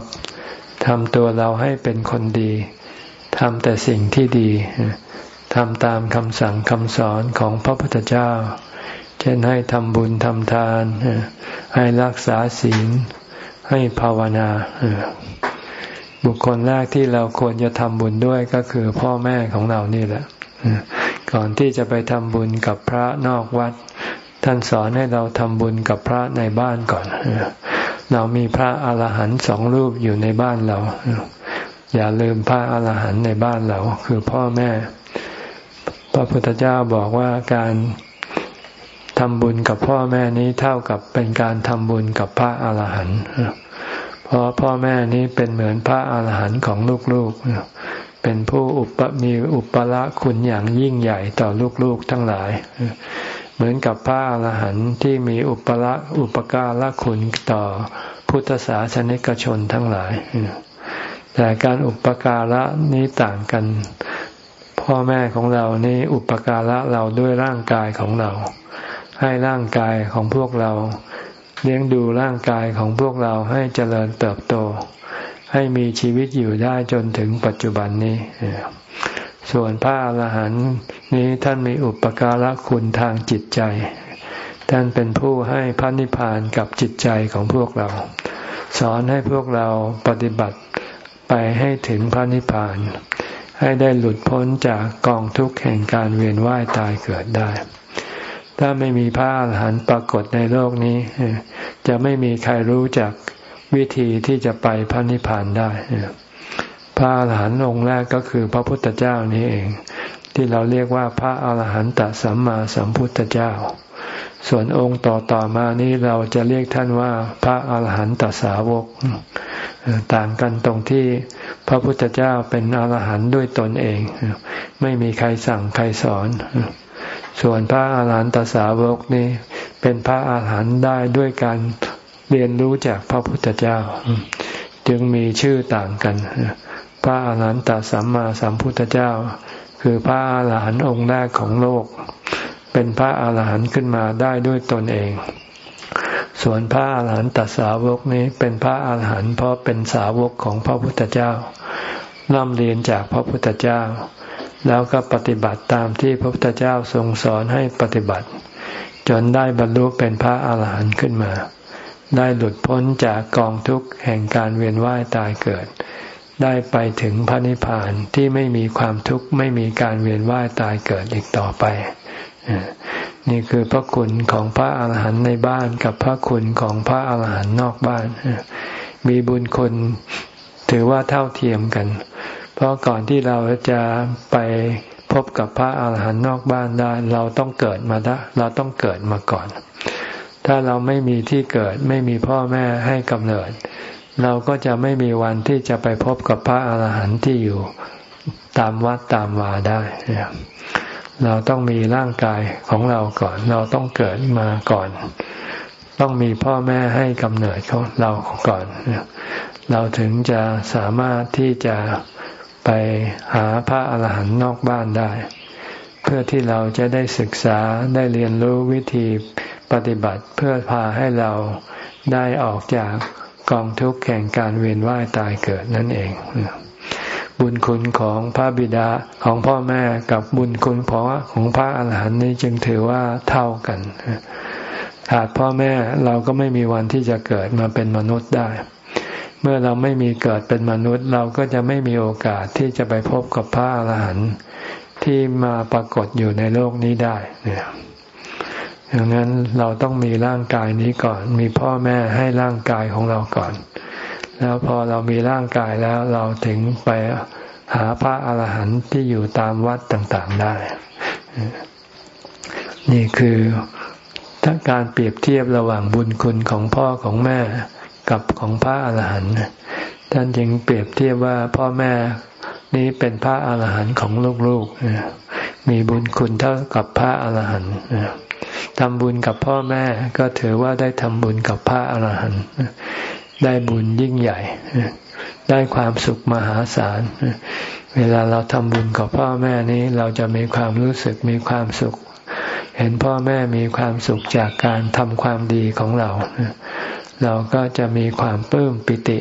ทำตัวเราให้เป็นคนดี ทำแต่สิ่งที่ดีทำตามคำสั่งคำสอนของพระพุทธเจ้า เช่นให้ทำบุญทำทาน ให้รักษาศีล ให้ภาวนาบุคคลแรกที่เราควรจะทำบุญด้วยก็คือพ่อแม่ของเรานี่แหละก่อนที่จะไปทำบุญกับพระนอกวัด ท่านสอนให้เราทำบุญกับพระในบ้านก่อน เรามีพระอาหารหันต์สองรูปอยู่ในบ้านเรา อย่าลืมพระอาหารหันต์ในบ้านเราคือพ่อแม่ พระพุทธเจ้าบอกว่าการทำบุญกับพ่อแม่นี้เท่ากับเป็นการทำบุญกับพระอาหารหันต์เพราะพ่อแม่นี้เป็นเหมือนพระอาหารหันต์ของลูกๆ เป็นผู้อุปมีอุปละคุณอย่างยิ่งใหญ่ต่อลูกๆทั้งหลาย เหมือนกับพระอาหารหันต์ที่มีอุปละอุปการละคุณต่อพุทธศาสนิกชนทั้งหลาย แต่การอุปการะนี้ต่างกัน พ่อแม่ของเรานี่อุปการะเราด้วยร่างกายของเรา ให้ร่างกายของพวกเรา เลี้ยงดูร่างกายของพวกเราให้เจริญเติบโต ให้มีชีวิตอยู่ได้จนถึงปัจจุบันนี้ ส่วนพระอรหันต์นี้ท่านมีอุปการะคุณทางจิตใจ ท่านเป็นผู้ให้พระนิพพานกับจิตใจของพวกเรา สอนให้พวกเราปฏิบัติ ไปให้ถึงพระนิพพาน ให้ได้หลุดพ้นจากกองทุกข์แห่งการเวียนว่ายตายเกิดได้ ถ้าไม่มีพระอรหันต์ปรากฏในโลกนี้ จะไม่มีใครรู้จักวิธีที่จะไปพระนิพพานได้ พระอรหันต์องค์แรกก็คือพระพุทธเจ้านี้เอง ที่เราเรียกว่าพระอรหันตสัมมาสัมพุทธเจ้า ส่วนองค์ต่อต่อมานี้เราจะเรียกท่านว่าพระอาหารหันตสาวก ต่างกันตรงที่พระพุทธเจ้าเป็นอาหารหันต์ด้วยตนเอง ไม่มีใครสั่งใครสอน ส่วนพระอาหารหันตสาวกนี้ เป็นพระอาหารหันต์ได้ด้วยการเรียนรู้จากพระพุทธเจ้า จึงมีชื่อต่างกัน พระอาหารหันตสัมมาสัมพุทธเจ้า คือพระอาหารหันต์องค์แรกของโลก เป็นพระอาหารหันต์ขึ้นมาได้ด้วยตนเอง ส่วนพระอาหารหันตสาวกนี้เป็นพระอาหารหันต์เพราะเป็นสาวกของพระพุทธเจ้าร่ำเรียนจากพระพุทธเจ้า แล้วก็ปฏิบัติตามที่พระพุทธเจ้าทรงสอนให้ปฏิบัติ จนได้บรรลุเป็นพระอาหารหันต์ขึ้นมา ได้หลุดพ้นจากกองทุกข์แห่งการเวียนว่ายตายเกิด ได้ไปถึงพระนิพพานที่ไม่มีความทุกข์ไม่มีการเวียนว่ายตายเกิดอีกต่อไป นี่คือพระคุณของพระอาหารหันต์ในบ้านกับพระคุณของพระอาหารหันต์นอกบ้าน มีบุญคุณถือว่าเท่าเทียมกัน เพราะก่อนที่เราจะไปพบกับพระอาหารหันต์นอกบ้านได้ เราต้องเกิดมาได้เราต้องเกิดมาก่อน ถ้าเราไม่มีที่เกิดไม่มีพ่อแม่ให้กำเนิด เราก็จะไม่มีวันที่จะไปพบกับพระอาหารหันต์ที่อยู่ตามวัดตามวาได้ เราต้องมีร่างกายของเราก่อน เราต้องเกิดมาก่อน ต้องมีพ่อแม่ให้กำเนิดของเราก่อน เราถึงจะสามารถที่จะไปหาพระอาหารหันต์นอกบ้านได้ เพื่อที่เราจะได้ศึกษาได้เรียนรู้วิธีปฏิบัติเพื่อพาให้เราได้ออกจากกองทุกข์แห่งการเวียนว่ายตายเกิดนั่นเอง บุญคุณของพระบิดาของพ่อแม่กับบุญคุณของของพระอาหารหันต์นี้จึงถือว่าเท่ากันขาดพ่อแม่เราก็ไม่มีวันที่จะเกิดมาเป็นมนุษย์ได้ เมื่อเราไม่มีเกิดเป็นมนุษย์ เราก็จะไม่มีโอกาสที่จะไปพบกับพระอาหารหันต์ที่มาปรากฏอยู่ในโลกนี้ได้เนี่ยดังนั้นเราต้องมีร่างกายนี้ก่อน มีพ่อแม่ให้ร่างกายของเราก่อน แล้วพอเรามีร่างกายแล้วเราถึงไปหาพระอาหารหันต์ที่อยู่ตามวัดต่างๆได้ นี่คือถ้าการเปรียบเทียบระหว่างบุญคุณของพ่อของแม่กับของพระอาหารหันต์ท่านจึงเปรียบเทียบว่าพ่อแม่นี้เป็นพระอาหารหันต์ของลูกๆมีบุญคุณเท่ากับพระอาหารหันต์ทำบุญกับพ่อแม่ก็ถือว่าได้ทำบุญกับพระอรหันต์ ได้บุญยิ่งใหญ่ ได้ความสุขมหาศาล เวลาเราทำบุญกับพ่อแม่นี้เราจะมีความรู้สึกมีความสุข เห็นพ่อแม่มีความสุขจากการทำความดีของเรา เราก็จะมีความปลื้มปิติ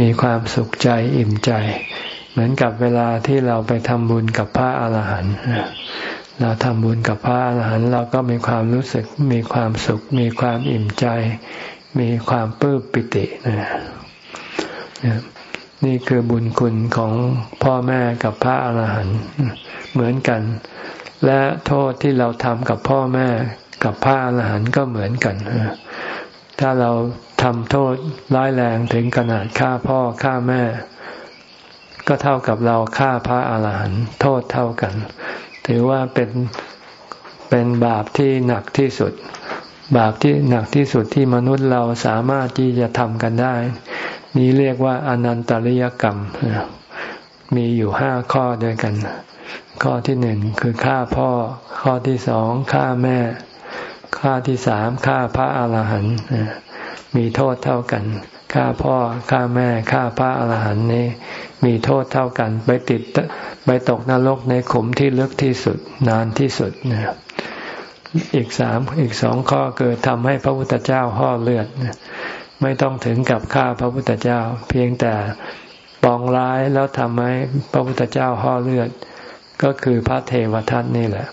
มีความสุขใจอิ่มใจ เหมือนกับเวลาที่เราไปทำบุญกับพระอาหารหันต์เราทำบุญกับพระอรหันต์เราก็มีความรู้สึกมีความสุข มีความอิ่มใจ มีความปลื้มปิตินะนี่คือบุญคุณของพ่อแม่กับพระอรหันต์เหมือนกัน และโทษที่เราทำกับพ่อแม่กับพระอรหันต์ก็เหมือนกันถ้าเราทำโทษร้ายแรงถึงขนาดฆ่าพ่อฆ่าแม่ ก็เท่ากับเราฆ่าพระอรหันต์โทษเท่ากัน ถือว่าเป็นเป็นบาปที่หนักที่สุด บาปที่หนักที่สุดที่มนุษย์เราสามารถที่จะทำกันได้ นี้เรียกว่าอนันตริยกรรม มีอยู่ห้าข้อด้วยกัน ข้อที่หนึ่งคือฆ่าพ่อ ข้อที่สองฆ่าแม่ ข้อที่สามฆ่าพระอาหารหันต์มีโทษเท่ากันฆ่าพ่อฆ่าแม่ฆ่าพระอาหารหันต์นี้ มีโทษเท่ากัน ไปติดไปตกนรกในขุมที่ลึกที่สุดนานที่สุดนะ อีกสามอีกสองข้อเกิดทำให้พระพุทธเจ้าห่อเลือดไม่ต้องถึงกับฆ่าพระพุทธเจ้า เพียงแต่ปองร้ายแล้วทำให้พระพุทธเจ้าห่อเลือด ก็คือพระเทวทัตนี่แหละ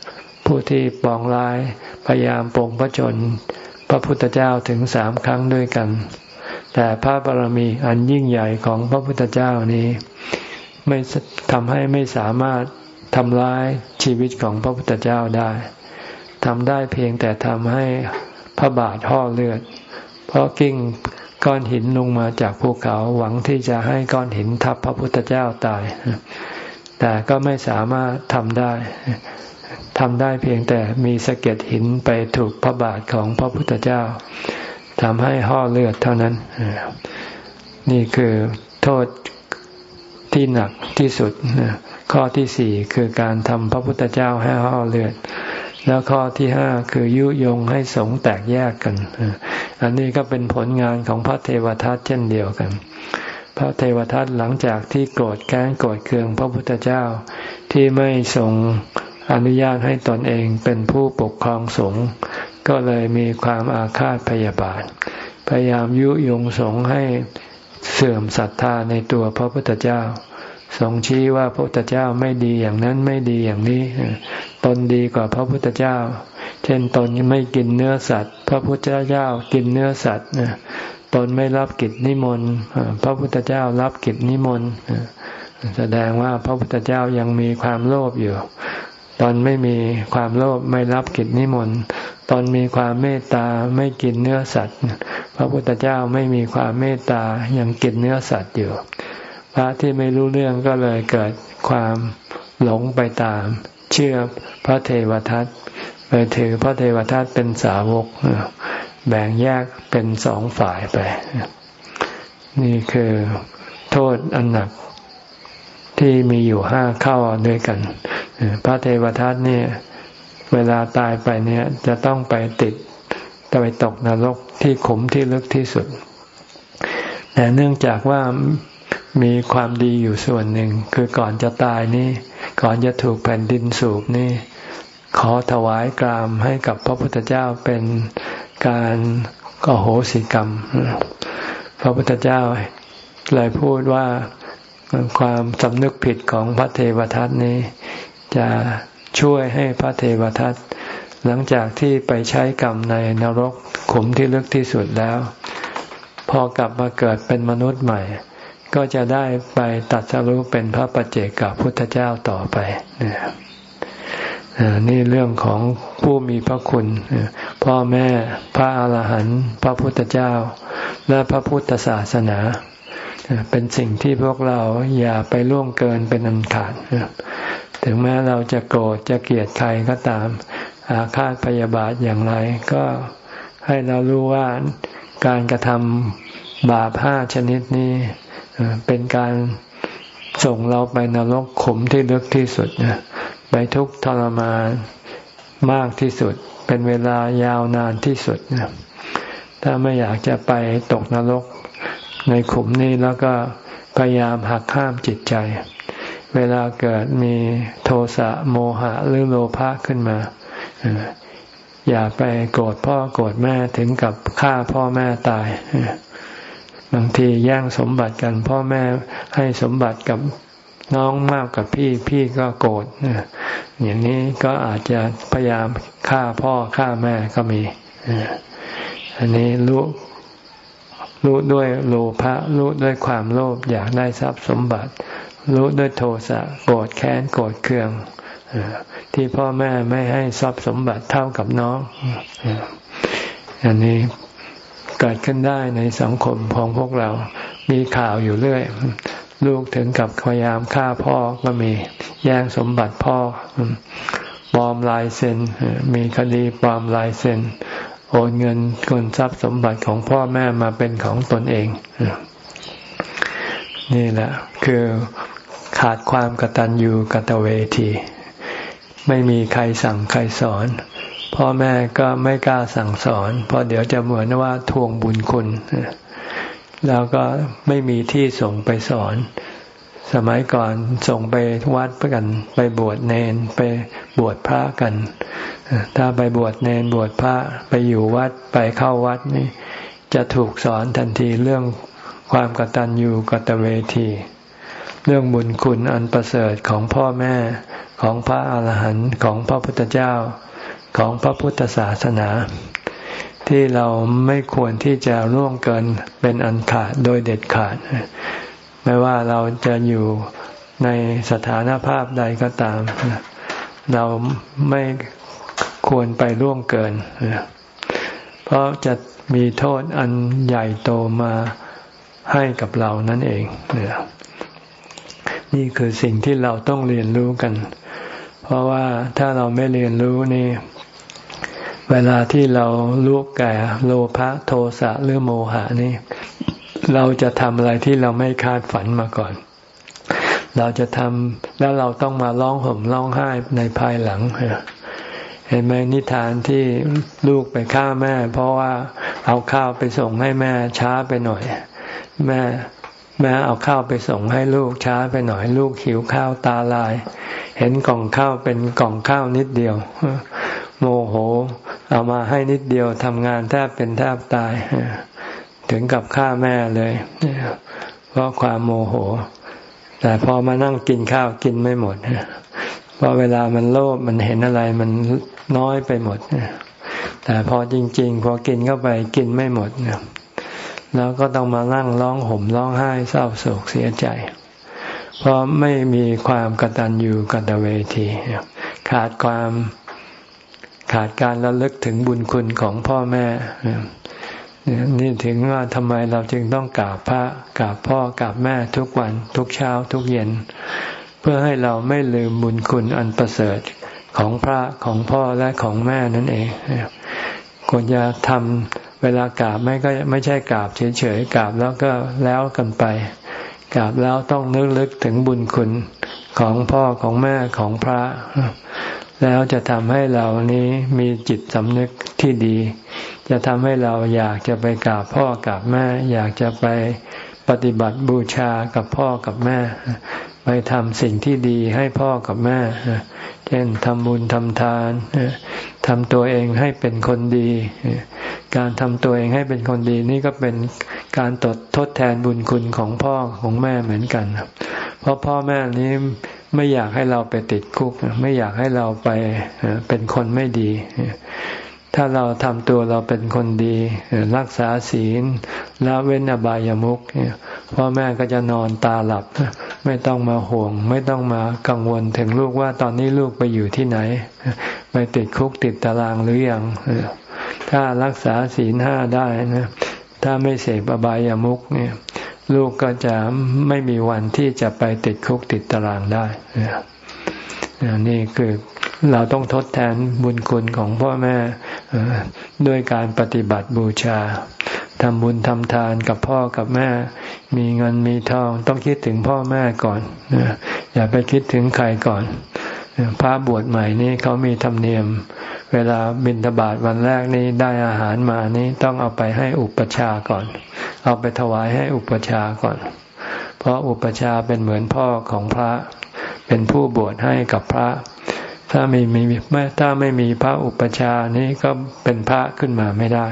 ผู้ที่ปองร้ายพยายามปงพระชน พระพุทธเจ้าถึงสามครั้งด้วยกัน แต่พระบารมีอันยิ่งใหญ่ของพระพุทธเจ้านี้ไม่ทำให้ไม่สามารถทำร้ายชีวิตของพระพุทธเจ้าได้ ทำได้เพียงแต่ทำให้พระบาทห่อเลือด เพราะกิ้งก้อนหินลงมาจากภูเขาหวังที่จะให้ก้อนหินทับพระพุทธเจ้าตาย แต่ก็ไม่สามารถทำได้ทำได้เพียงแต่มีสะเก็ดหินไปถูกพระบาทของพระพุทธเจ้าทำให้ห่อเลือดเท่านั้น นี่คือโทษที่หนักที่สุด ข้อที่สี่คือการทำพระพุทธเจ้าให้ห่อเลือด แล้วข้อที่ห้าคือยุยงให้สงแตกแยกกัน อันนี้ก็เป็นผลงานของพระเทวทัตเช่นเดียวกัน พระเทวทัตหลังจากที่โกรธแค้นโกรธเคืองพระพุทธเจ้าที่ไม่ทรงอนุญาตให้ตนเองเป็นผู้ปกครองสงฆ์ก็เลยมีความอาฆาตพยาบาท พยายามยุยงสงฆ์ให้เสื่อมศรัทธาในตัวพระพุทธเจ้าทรงชี้ว่าพระพุทธเจ้าไม่ดีอย่างนั้นไม่ดีอย่างนี้ ตนดีกว่าพระพุทธเจ้า เช่นตนไม่กินเนื้อสัตว์ พระพุทธเจ้ากินเนื้อสัตว์ตนไม่รับกิจนิมนต์พระพุทธเจ้ารับกิจนิมนต์แสดงว่าพระพุทธเจ้ายังมีความโลภอยู่ ตอนไม่มีความโลภไม่รับกิจนิมนต์ตอนมีความเมตตาไม่กินเนื้อสัตว์ พระพุทธเจ้าไม่มีความเมตตายังกินเนื้อสัตว์อยู่ พระที่ไม่รู้เรื่องก็เลยเกิดความหลงไปตาม เชื่อพระเทวทัตไปถือพระเทวทัตเป็นสาวก แบ่งแยกเป็นสองฝ่ายไป นี่คือโทษอันหนักที่มีอยู่ห้าเข้าด้วยกัน พระเทวทัตเนี่ย เวลาตายไปเนี่ยจะต้องไปติดจะไปตกนรกที่ขมที่ลึกที่สุด แต่เนื่องจากว่า มีความดีอยู่ส่วนหนึ่ง คือก่อนจะตายนี่ ก่อนจะถูกแผ่นดินสูบนี่ ขอถวายกรามให้กับพระพุทธเจ้าเป็นการกโหสิกรรม พระพุทธเจ้าเลยพูดว่าความสำนึกผิดของพระเทวทัตนี้ จะช่วยให้พระเทวทัตหลังจากที่ไปใช้กรรมในนรกขุมที่ลึกที่สุดแล้ว พอกลับมาเกิดเป็นมนุษย์ใหม่ ก็จะได้ไปตัดสรุปเป็นพระปัจเจกพุทธเจ้าต่อไปนี่เรื่องของผู้มีพระคุณ พ่อแม่พระอาหารหันต์พระพุทธเจ้า และพระพุทธศาสนา เป็นสิ่งที่พวกเราอย่าไปล่วงเกินเป็นอันขาดถึงแม้เราจะโกรธจะเกลียดใครก็ตาม อาฆาตพยาบาทอย่างไร ก็ให้เรารู้ว่าการกระทำบาปห้าชนิดนี้ เป็นการส่งเราไปนรกขุมที่ลึกที่สุดไปทุกทรมานมากที่สุด เป็นเวลายาวนานที่สุดถ้าไม่อยากจะไปตกนรกในขุมนี้แล้วก็พยายามหักข้ามจิตใจ เวลาเกิดมีโทสะโมหะหรือโลภะขึ้นมา อย่าไปโกรธพ่อโกรธแม่ถึงกับฆ่าพ่อแม่ตาย บางทีแย่งสมบัติกัน พ่อแม่ให้สมบัติกับน้องมากกับพี่พี่ก็โกรธอย่างนี้ก็อาจจะพยายามฆ่าพ่อฆ่าแม่ก็มีอันนี้รู้รู้ด้วยโลภะรู้ด้วยความโลภอยากได้ทรัพย์สมบัติ รู้ด้วยโทสะโกรธแค้นโกรธเคืองที่พ่อแม่ไม่ให้ทรัพย์สมบัติเท่ากับน้องอันนี้ เกิดขึ้นได้ในสังคมของพวกเรา มีข่าวอยู่เรื่อย ลูกถึงกับพยายามฆ่าพ่อก็มีแย่งสมบัติพ่อปลอมลายเซ็น มีคดีปลอมลายเซ็น โอนเงินกนทรัพย์สมบัติของพ่อแม่มาเป็นของตนเอง นี่แหละ คือขาดความกตัญญูกตเวที ไม่มีใครสั่งใครสอน พ่อแม่ก็ไม่กล้าสั่งสอน เพราะเดี๋ยวจะเหมือนว่าทวงบุญคุณ แล้วก็ไม่มีที่ส่งไปสอน สมัยก่อนส่งไปวัดกัน ไปบวชเนนไปบวชพระกัน ถ้าไปบวชเนนบวชพระไปอยู่วัดไปเข้าวัดนี่จะถูกสอนทันทีเรื่องความกตัญญูกตเวที เรื่องบุญคุณอันประเสริฐของพ่อแม่ของพระอาหารหันต์ของพระพุทธเจ้า ของพระพุทธศาสนา ที่เราไม่ควรที่จะร่วงเกินเป็นอันขาดโดยเด็ดขาด ไม่ว่าเราจะอยู่ในสถานภาพใดก็ตาม เราไม่ควรไปร่วงเกิน เพราะจะมีโทษอันใหญ่โตมาให้กับเรานั่นเอง นี่คือสิ่งที่เราต้องเรียนรู้กัน เพราะว่าถ้าเราไม่เรียนรู้นี่ เวลาที่เราลุกแก่โลภะโทสะหรือโมหะนี่ เราจะทำอะไรที่เราไม่คาดฝันมาก่อน เราจะทำแล้วเราต้องมาร้องห่มร้องไห้ในภายหลังเห็นไหมนิทานที่ลูกไปฆ่าแม่ เพราะว่าเอาข้าวไปส่งให้แม่ช้าไปหน่อย แม่แม่เอาข้าวไปส่งให้ลูกช้าไปหน่อย ลูกหิวข้าวตาลาย เห็นกล่องข้าวเป็นกล่องข้าวนิดเดียว โมโห เอามาให้นิดเดียวทำงานแทบเป็นแทบตาย ถึงกับฆ่าแม่เลย เพราะความโมโห แต่พอมานั่งกินข้าวกินไม่หมดเพราะเวลามันโลภมันเห็นอะไรมันน้อยไปหมด แต่พอจริง ๆ พอกินเข้าไปกินไม่หมดแล้วก็ต้องมานั่งร้องห่มร้องไห้เศร้าโศกเสียใจ เพราะไม่มีความกตัญญูกตเวทีขาดความ ขาดการระลึกถึงบุญคุณของพ่อแม่นี่ถึงว่าทำไมเราจึงต้องกราบพระกราบพ่อกราบแม่ทุกวันทุกเช้าทุกเย็น เพื่อให้เราไม่ลืมบุญคุณอันประเสริฐของพระของพ่อและของแม่นั่นเองควรจะทำเวลากราบไม่ก็ไม่ใช่กราบเฉยๆกราบแล้วก็แล้วกันไปกราบแล้วต้องนึกลึกถึงบุญคุณของพ่อของแม่ของพระ แล้วจะทำให้เรานี้มีจิตสำนึกที่ดี จะทำให้เราอยากจะไปกราบพ่อกราบแม่ อยากจะไปปฏิบัติบูชากับพ่อกับแม่ ไปทำสิ่งที่ดีให้พ่อกับแม่ เช่นทำบุญทำทานทำตัวเองให้เป็นคนดี การทำตัวเองให้เป็นคนดีนี่ก็เป็นการตดทดแทนบุญคุณของพ่อของแม่เหมือนกัน เพราะพ่อแม่นี้ ไม่อยากให้เราไปติดคุก ไม่อยากให้เราไปเป็นคนไม่ดี ถ้าเราทำตัวเราเป็นคนดี รักษาศีลละเว้นอบายามุขพ่อแม่ก็จะนอนตาหลับ ไม่ต้องมาห่วง ไม่ต้องมากังวลถึงลูกว่าตอนนี้ลูกไปอยู่ที่ไหน ไปติดคุกติดตารางหรือยังถ้ารักษาศีลห้าได้นะถ้าไม่เสพอบายามุขเนี่ย ลูกก็จะไม่มีวันที่จะไปติดคุกติดตารางได้นี่คือเราต้องทดแทนบุญคุณของพ่อแม่ด้วยการปฏิบัติบูชาทำบุญทำทานกับพ่อกับแม่ มีเงินมีทอง ต้องคิดถึงพ่อแม่ก่อนอย่าไปคิดถึงใครก่อน พระบวชใหม่นี่เขามีธรรมเนียม เวลาบิณฑบาตวันแรกนี้ได้อาหารมานี่ต้องเอาไปให้อุปชาก่อน เอาไปถวายให้อุปชาก่อน เพราะอุปชาเป็นเหมือนพ่อของพระ เป็นผู้บวชให้กับพระ ถ้าไม่มีถ้าไม่มีพระอุปชานี้ก็เป็นพระขึ้นมาไม่ได้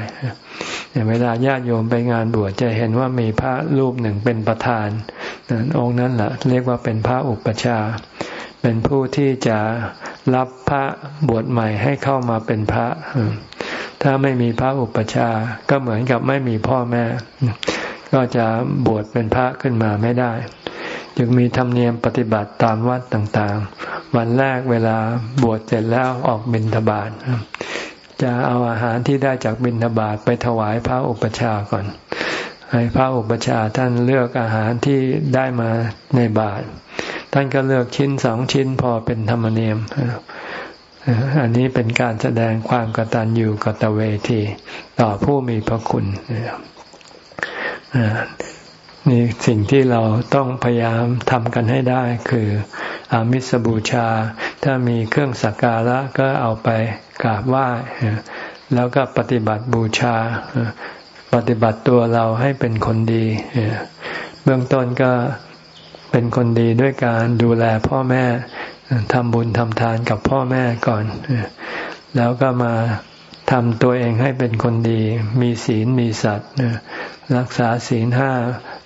เวลาญาติโยมไปงานบวชจะเห็นว่ามีพระรูปหนึ่งเป็นประธานองค์นั้นแหละเรียกว่าเป็นพระอุปชา เป็นผู้ที่จะรับพระบวชใหม่ให้เข้ามาเป็นพระ ถ้าไม่มีพระอุปชาก็เหมือนกับไม่มีพ่อแม่ ก็จะบวชเป็นพระขึ้นมาไม่ได้จึงมีธรรมเนียมปฏิบัติตามวัดต่างๆ วันแรกเวลาบวชเสร็จแล้วออกบิณฑบาตจะเอาอาหารที่ได้จากบิณฑบาตไปถวายพระอุปชาก่อน ให้พระอุปชาท่านเลือกอาหารที่ได้มาในบาตร ท่านก็เลือกชิ้นสองชิ้นพอเป็นธรรมเนียม อันนี้เป็นการแสดงความกตัญญูกตเวทีต่อผู้มีพระคุณนี่สิ่งที่เราต้องพยายามทำกันให้ได้คืออามิสบูชา ถ้ามีเครื่องสักการะก็เอาไปกราบไหว้แล้วก็ปฏิบัติบูชา ปฏิบัติตัวเราให้เป็นคนดี เบื้องต้นก็ เป็นคนดีด้วยการดูแลพ่อแม่ทำบุญทำทานกับพ่อแม่ก่อน แล้วก็มาทำตัวเองให้เป็นคนดี มีศีลมีสัตว์รักษาศีลห้า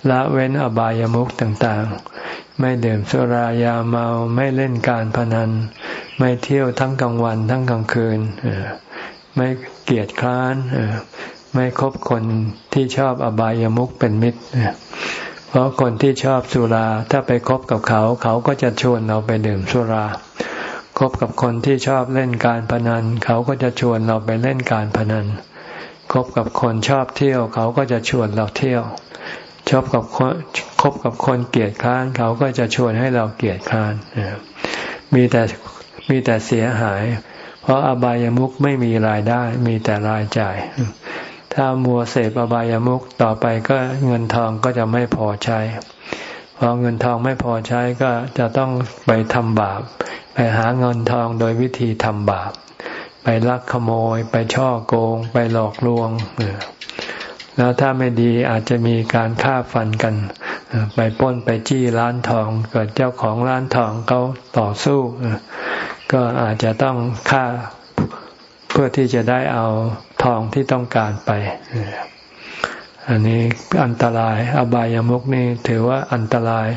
ละเว้นอบายามุขต่างๆ ไม่ดื่มสุรายาเมาไม่เล่นการพนัน ไม่เที่ยวทั้งกลางวันทั้งกลางคืน ไม่เกียจคร้าน ไม่คบคนที่ชอบอบายามุขเป็นมิตร เพราะคนที่ชอบสุรา ถ้าไปคบกับเขา เขาก็จะชวนเราไปดื่มสุราคบกับคนที่ชอบเล่นการพนัน เขาก็จะชวนเราไปเล่นการพนันคบกับคนชอบเที่ยว เขาก็จะชวนเราเที่ยวชอบกับคนคบกับคนเกลียดค้าน เขาก็จะชวนให้เราเกลียดค้านมีแต่มีแต่เสียหาย เพราะอบายามุขไม่มีรายได้ มีแต่รายจ่าย ถ้ามัวเสพอบายามุขต่อไปก็เงินทองก็จะไม่พอใช้พอเงินทองไม่พอใช้ก็จะต้องไปทำบาป ไปหาเงินทองโดยวิธีทำบาป ไปลักขโมย ไปช่อโกง ไปหลอกลวงแล้วถ้าไม่ดีอาจจะมีการฆ่าฟันกัน ไปป้นไปจี้ร้านทอง เกิดเจ้าของร้านทองเขาต่อสู้ ก็อาจจะต้องฆ่า เพื่อที่จะได้เอาทองที่ต้องการไป อันนี้อันตราย อบายามุกนี่ถือว่าอันตราย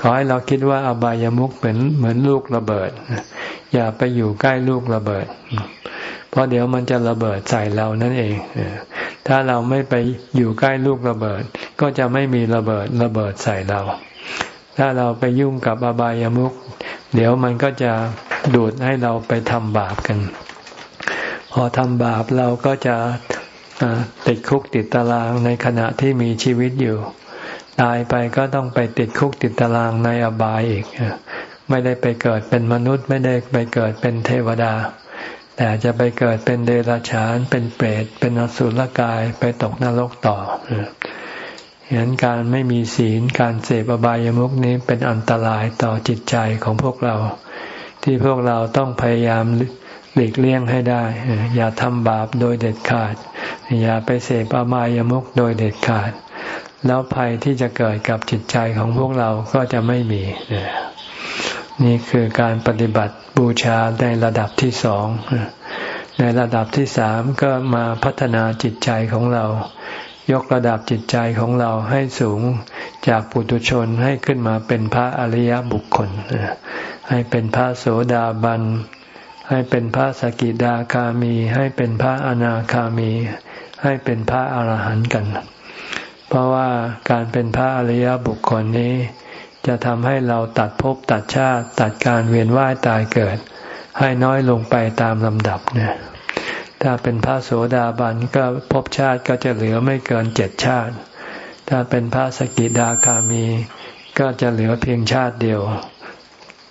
ขอให้เราคิดว่าอบายามุกเหมือนเหมือนลูกระเบิด อย่าไปอยู่ใกล้ลูกระเบิด เพราะเดี๋ยวมันจะระเบิดใส่เรานั่นเอง ถ้าเราไม่ไปอยู่ใกล้ลูกระเบิด ก็จะไม่มีระเบิดระเบิดใส่เรา ถ้าเราไปยุ่งกับอบายามุกเดี๋ยวมันก็จะดูดให้เราไปทำบาปกัน พอทำบาปเราก็จะติดคุกติดตารางในขณะที่มีชีวิตอยู่ ตายไปก็ต้องไปติดคุกติดตารางในอบายอีก ไม่ได้ไปเกิดเป็นมนุษย์ ไม่ได้ไปเกิดเป็นเทวดา แต่จะไปเกิดเป็นเดรัจฉาน เป็นเปรต เป็นอสุรกายไปตกนรกต่อเห็นการไม่มีศีลการเสพอบายามุกนี้เป็นอันตรายต่อจิตใจของพวกเรา ที่พวกเราต้องพยายาม หลีกเลี่ยงให้ได้ อย่าทำบาปโดยเด็ดขาด อย่าไปเสพอมายามุกโดยเด็ดขาด แล้วภัยที่จะเกิดกับจิตใจของพวกเราก็จะไม่มี นี่คือการปฏิบัติบูชาในระดับที่สอง ในระดับที่สามก็มาพัฒนาจิตใจของเรา ยกระดับจิตใจของเราให้สูงจากปุถุชนให้ขึ้นมาเป็นพระอริยบุคคล ให้เป็นพระโสดาบัน ให้เป็นพระสกิดาคามี ให้เป็นพระอนาคามี ให้เป็นพระอรหันต์กัน เพราะว่าการเป็นพระอริยบุคคลนี้ จะทำให้เราตัดภพตัดชาติ ตัดการเวียนว่ายตายเกิด ให้น้อยลงไปตามลำดับเนี่ยถ้าเป็นพระโสดาบันก็ภพชาติก็จะเหลือไม่เกินเจ็ดชาติ ถ้าเป็นพระสกิดาคามี ก็จะเหลือเพียงชาติเดียว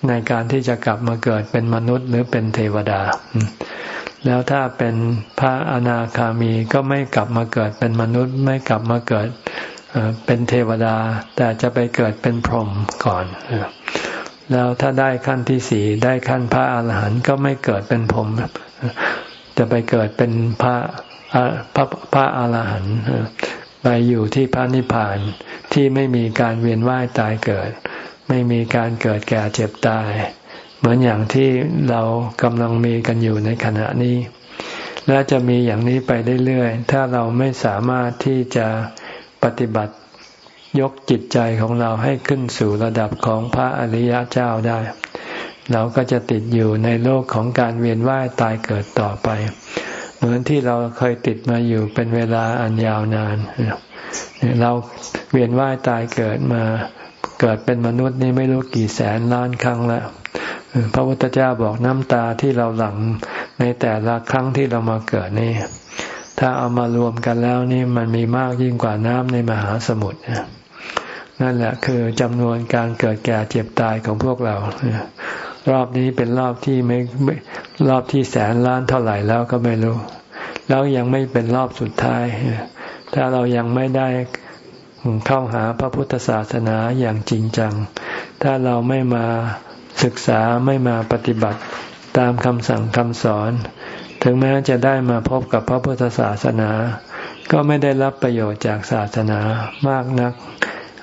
ในการที่จะกลับมาเกิดเป็นมนุษย์หรือเป็นเทวดา แล้วถ้าเป็นพระอนาคามีก็ไม่กลับมาเกิดเป็นมนุษย์ ไม่กลับมาเกิดเป็นเทวดา แต่จะไปเกิดเป็นพรหมก่อน แล้วถ้าได้ขั้นที่สี่ได้ขั้นพระอาหารหันต์ก็ไม่เกิดเป็นพรหมจะไปเกิดเป็นพระพระพระอาหารหันต์ไปอยู่ที่พระนิพพานที่ไม่มีการเวียนว่ายตายเกิด ไม่มีการเกิดแก่เจ็บตาย เหมือนอย่างที่เรากำลังมีกันอยู่ในขณะนี้ และจะมีอย่างนี้ไปเรื่อยๆ ถ้าเราไม่สามารถที่จะปฏิบัติยกจิตใจของเราให้ขึ้นสู่ระดับของพระอริยเจ้าได้ เราก็จะติดอยู่ในโลกของการเวียนว่ายตายเกิดต่อไป เหมือนที่เราเคยติดมาอยู่เป็นเวลาอันยาวนาน เราเวียนว่ายตายเกิดมา เกิดเป็นมนุษย์นี่ไม่รู้กี่แสนล้านครั้งแล้วพระพุทธเจ้าบอกน้ำตาที่เราหลั่งในแต่ละครั้งที่เรามาเกิดนี่ ถ้าเอามารวมกันแล้วนี่มันมีมากยิ่งกว่าน้ำในมหาสมุทรนั่นแหละคือจำนวนการเกิดแก่เจ็บตายของพวกเรารอบนี้เป็นรอบที่ไม่รอบที่แสนล้านเท่าไหร่แล้วก็ไม่รู้ แล้วยังไม่เป็นรอบสุดท้าย ถ้าเรายังไม่ได้ เข้าหาพระพุทธศาสนาอย่างจริงจัง ถ้าเราไม่มาศึกษาไม่มาปฏิบัติตามคำสั่งคำสอน ถึงแม้จะได้มาพบกับพระพุทธศาสนา ก็ไม่ได้รับประโยชน์จากศาสนามากนัก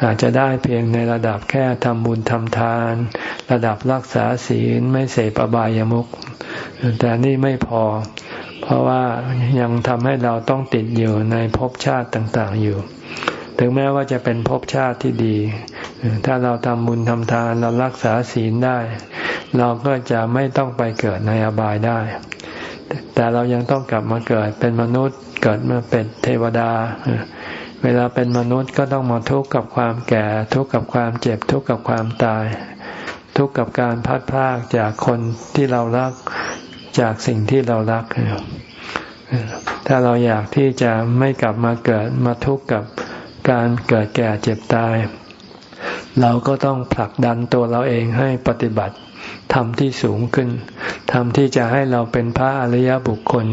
อาจจะได้เพียงในระดับแค่ทำบุญทำทาน ระดับรักษาศีลไม่เสพอบายามุขแต่นี่ไม่พอ เพราะว่ายังทำให้เราต้องติดอยู่ในภพชาติต่าง ๆอยู่ ถึงแม้ว่าจะเป็นภพชาติที่ดี ถ้าเราทำบุญทำทานเรารักษาศีลได้ เราก็จะไม่ต้องไปเกิดในอบายได้ แต่เรายังต้องกลับมาเกิดเป็นมนุษย์เกิดมาเป็นเทวดา เวลาเป็นมนุษย์ก็ต้องมาทุกข์กับความแก่ ทุกข์กับความเจ็บทุกข์กับความตาย ทุกข์กับการพัดพลากจากคนที่เรารักจากสิ่งที่เรารัก ถ้าเราอยากที่จะไม่กลับมาเกิดมาทุกข์กับ การเกิดแก่เจ็บตาย เราก็ต้องผลักดันตัวเราเองให้ปฏิบัติทำที่สูงขึ้นทำที่จะให้เราเป็นพระอริยบุคคล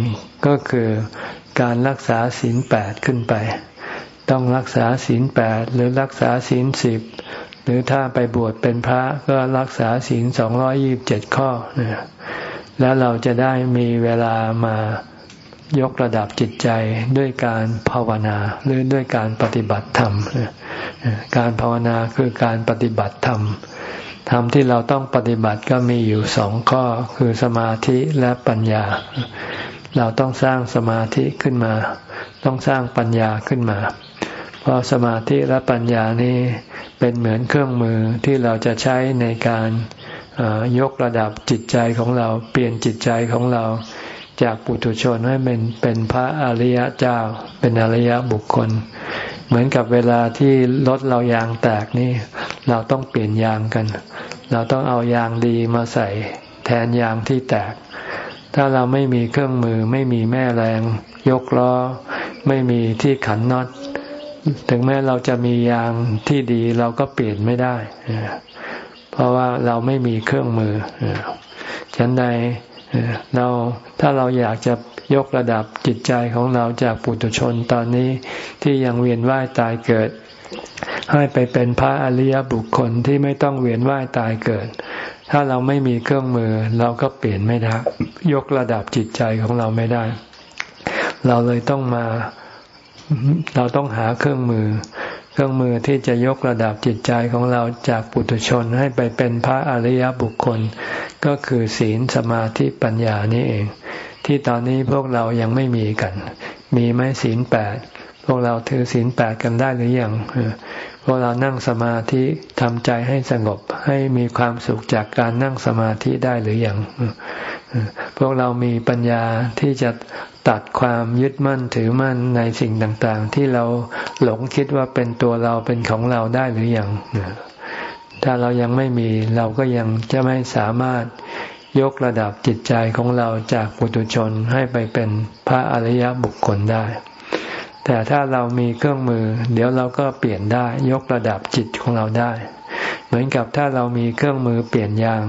ก็คือการรักษาศีลแปดขึ้นไป ต้องรักษาศีลแปดหรือรักษาศีลสิบหรือถ้าไปบวชเป็นพระก็รักษาศีลสองร้อยี่บเจ็ดข้อ แล้วเราจะได้มีเวลามา ยกระดับจิตใจด้วยการภาวนาหรือด้วยการปฏิบัติธรรม การภาวนาคือการปฏิบัติธรรมธรรมที่เราต้องปฏิบัติก็มีอยู่สองข้อคือสมาธิและปัญญา เราต้องสร้างสมาธิขึ้นมา ต้องสร้างปัญญาขึ้นมา เพราะสมาธิและปัญญานี้เป็นเหมือนเครื่องมือที่เราจะใช้ในการยกระดับจิตใจของเรา เปลี่ยนจิตใจของเรา จากปุถุชนให้เป็นเป็นพระอริยเจ้า เป็นอริยบุคคล เหมือนกับเวลาที่รถเรายางแตกนี่ เราต้องเปลี่ยนยางกัน เราต้องเอายางดีมาใส่แทนยางที่แตก ถ้าเราไม่มีเครื่องมือ ไม่มีแม่แรง ยกล้อ ไม่มีที่ขันน็อตถึงแม้เราจะมียางที่ดีเราก็เปลี่ยนไม่ได้ เพราะว่าเราไม่มีเครื่องมือฉันใด เราถ้าเราอยากจะยกระดับจิตใจของเราจากปุถุชนตอนนี้ที่ยังเวียนว่ายตายเกิด ให้ไปเป็นพระอริยบุคคลที่ไม่ต้องเวียนว่ายตายเกิด ถ้าเราไม่มีเครื่องมือเราก็เปลี่ยนไม่ได้ ยกระดับจิตใจของเราไม่ได้ เราเลยต้องมา เราต้องหาเครื่องมือ ครื่องมือที่จะยกระดับจิตใจของเราจากปุถุชนให้ไปเป็นพระอริยบุคคล ก็คือศีลสมาธิปัญญานี่เอง ที่ตอนนี้พวกเรายังไม่มีกัน มีไหมศีลแปดพวกเราถือศีลแปดกันได้หรือยังพวกเรานั่งสมาธิทำใจให้สงบให้มีความสุขจากการนั่งสมาธิได้หรือยังพวกเรามีปัญญาที่จะตัดความยึดมั่นถือมั่นในสิ่งต่างๆ ที่เราหลงคิดว่าเป็นตัวเราเป็นของเราได้หรือยังถ้าเรายังไม่มีเราก็ยังจะไม่สามารถยกระดับจิตใจของเราจากปุถุชนให้ไปเป็นพระอริยบุคคลได้ แต่ถ้าเรามีเครื่องมือ เดี๋ยวเราก็เปลี่ยนได้ ยกระดับจิตของเราได้ เหมือนกับถ้าเรามีเครื่องมือเปลี่ยนยาง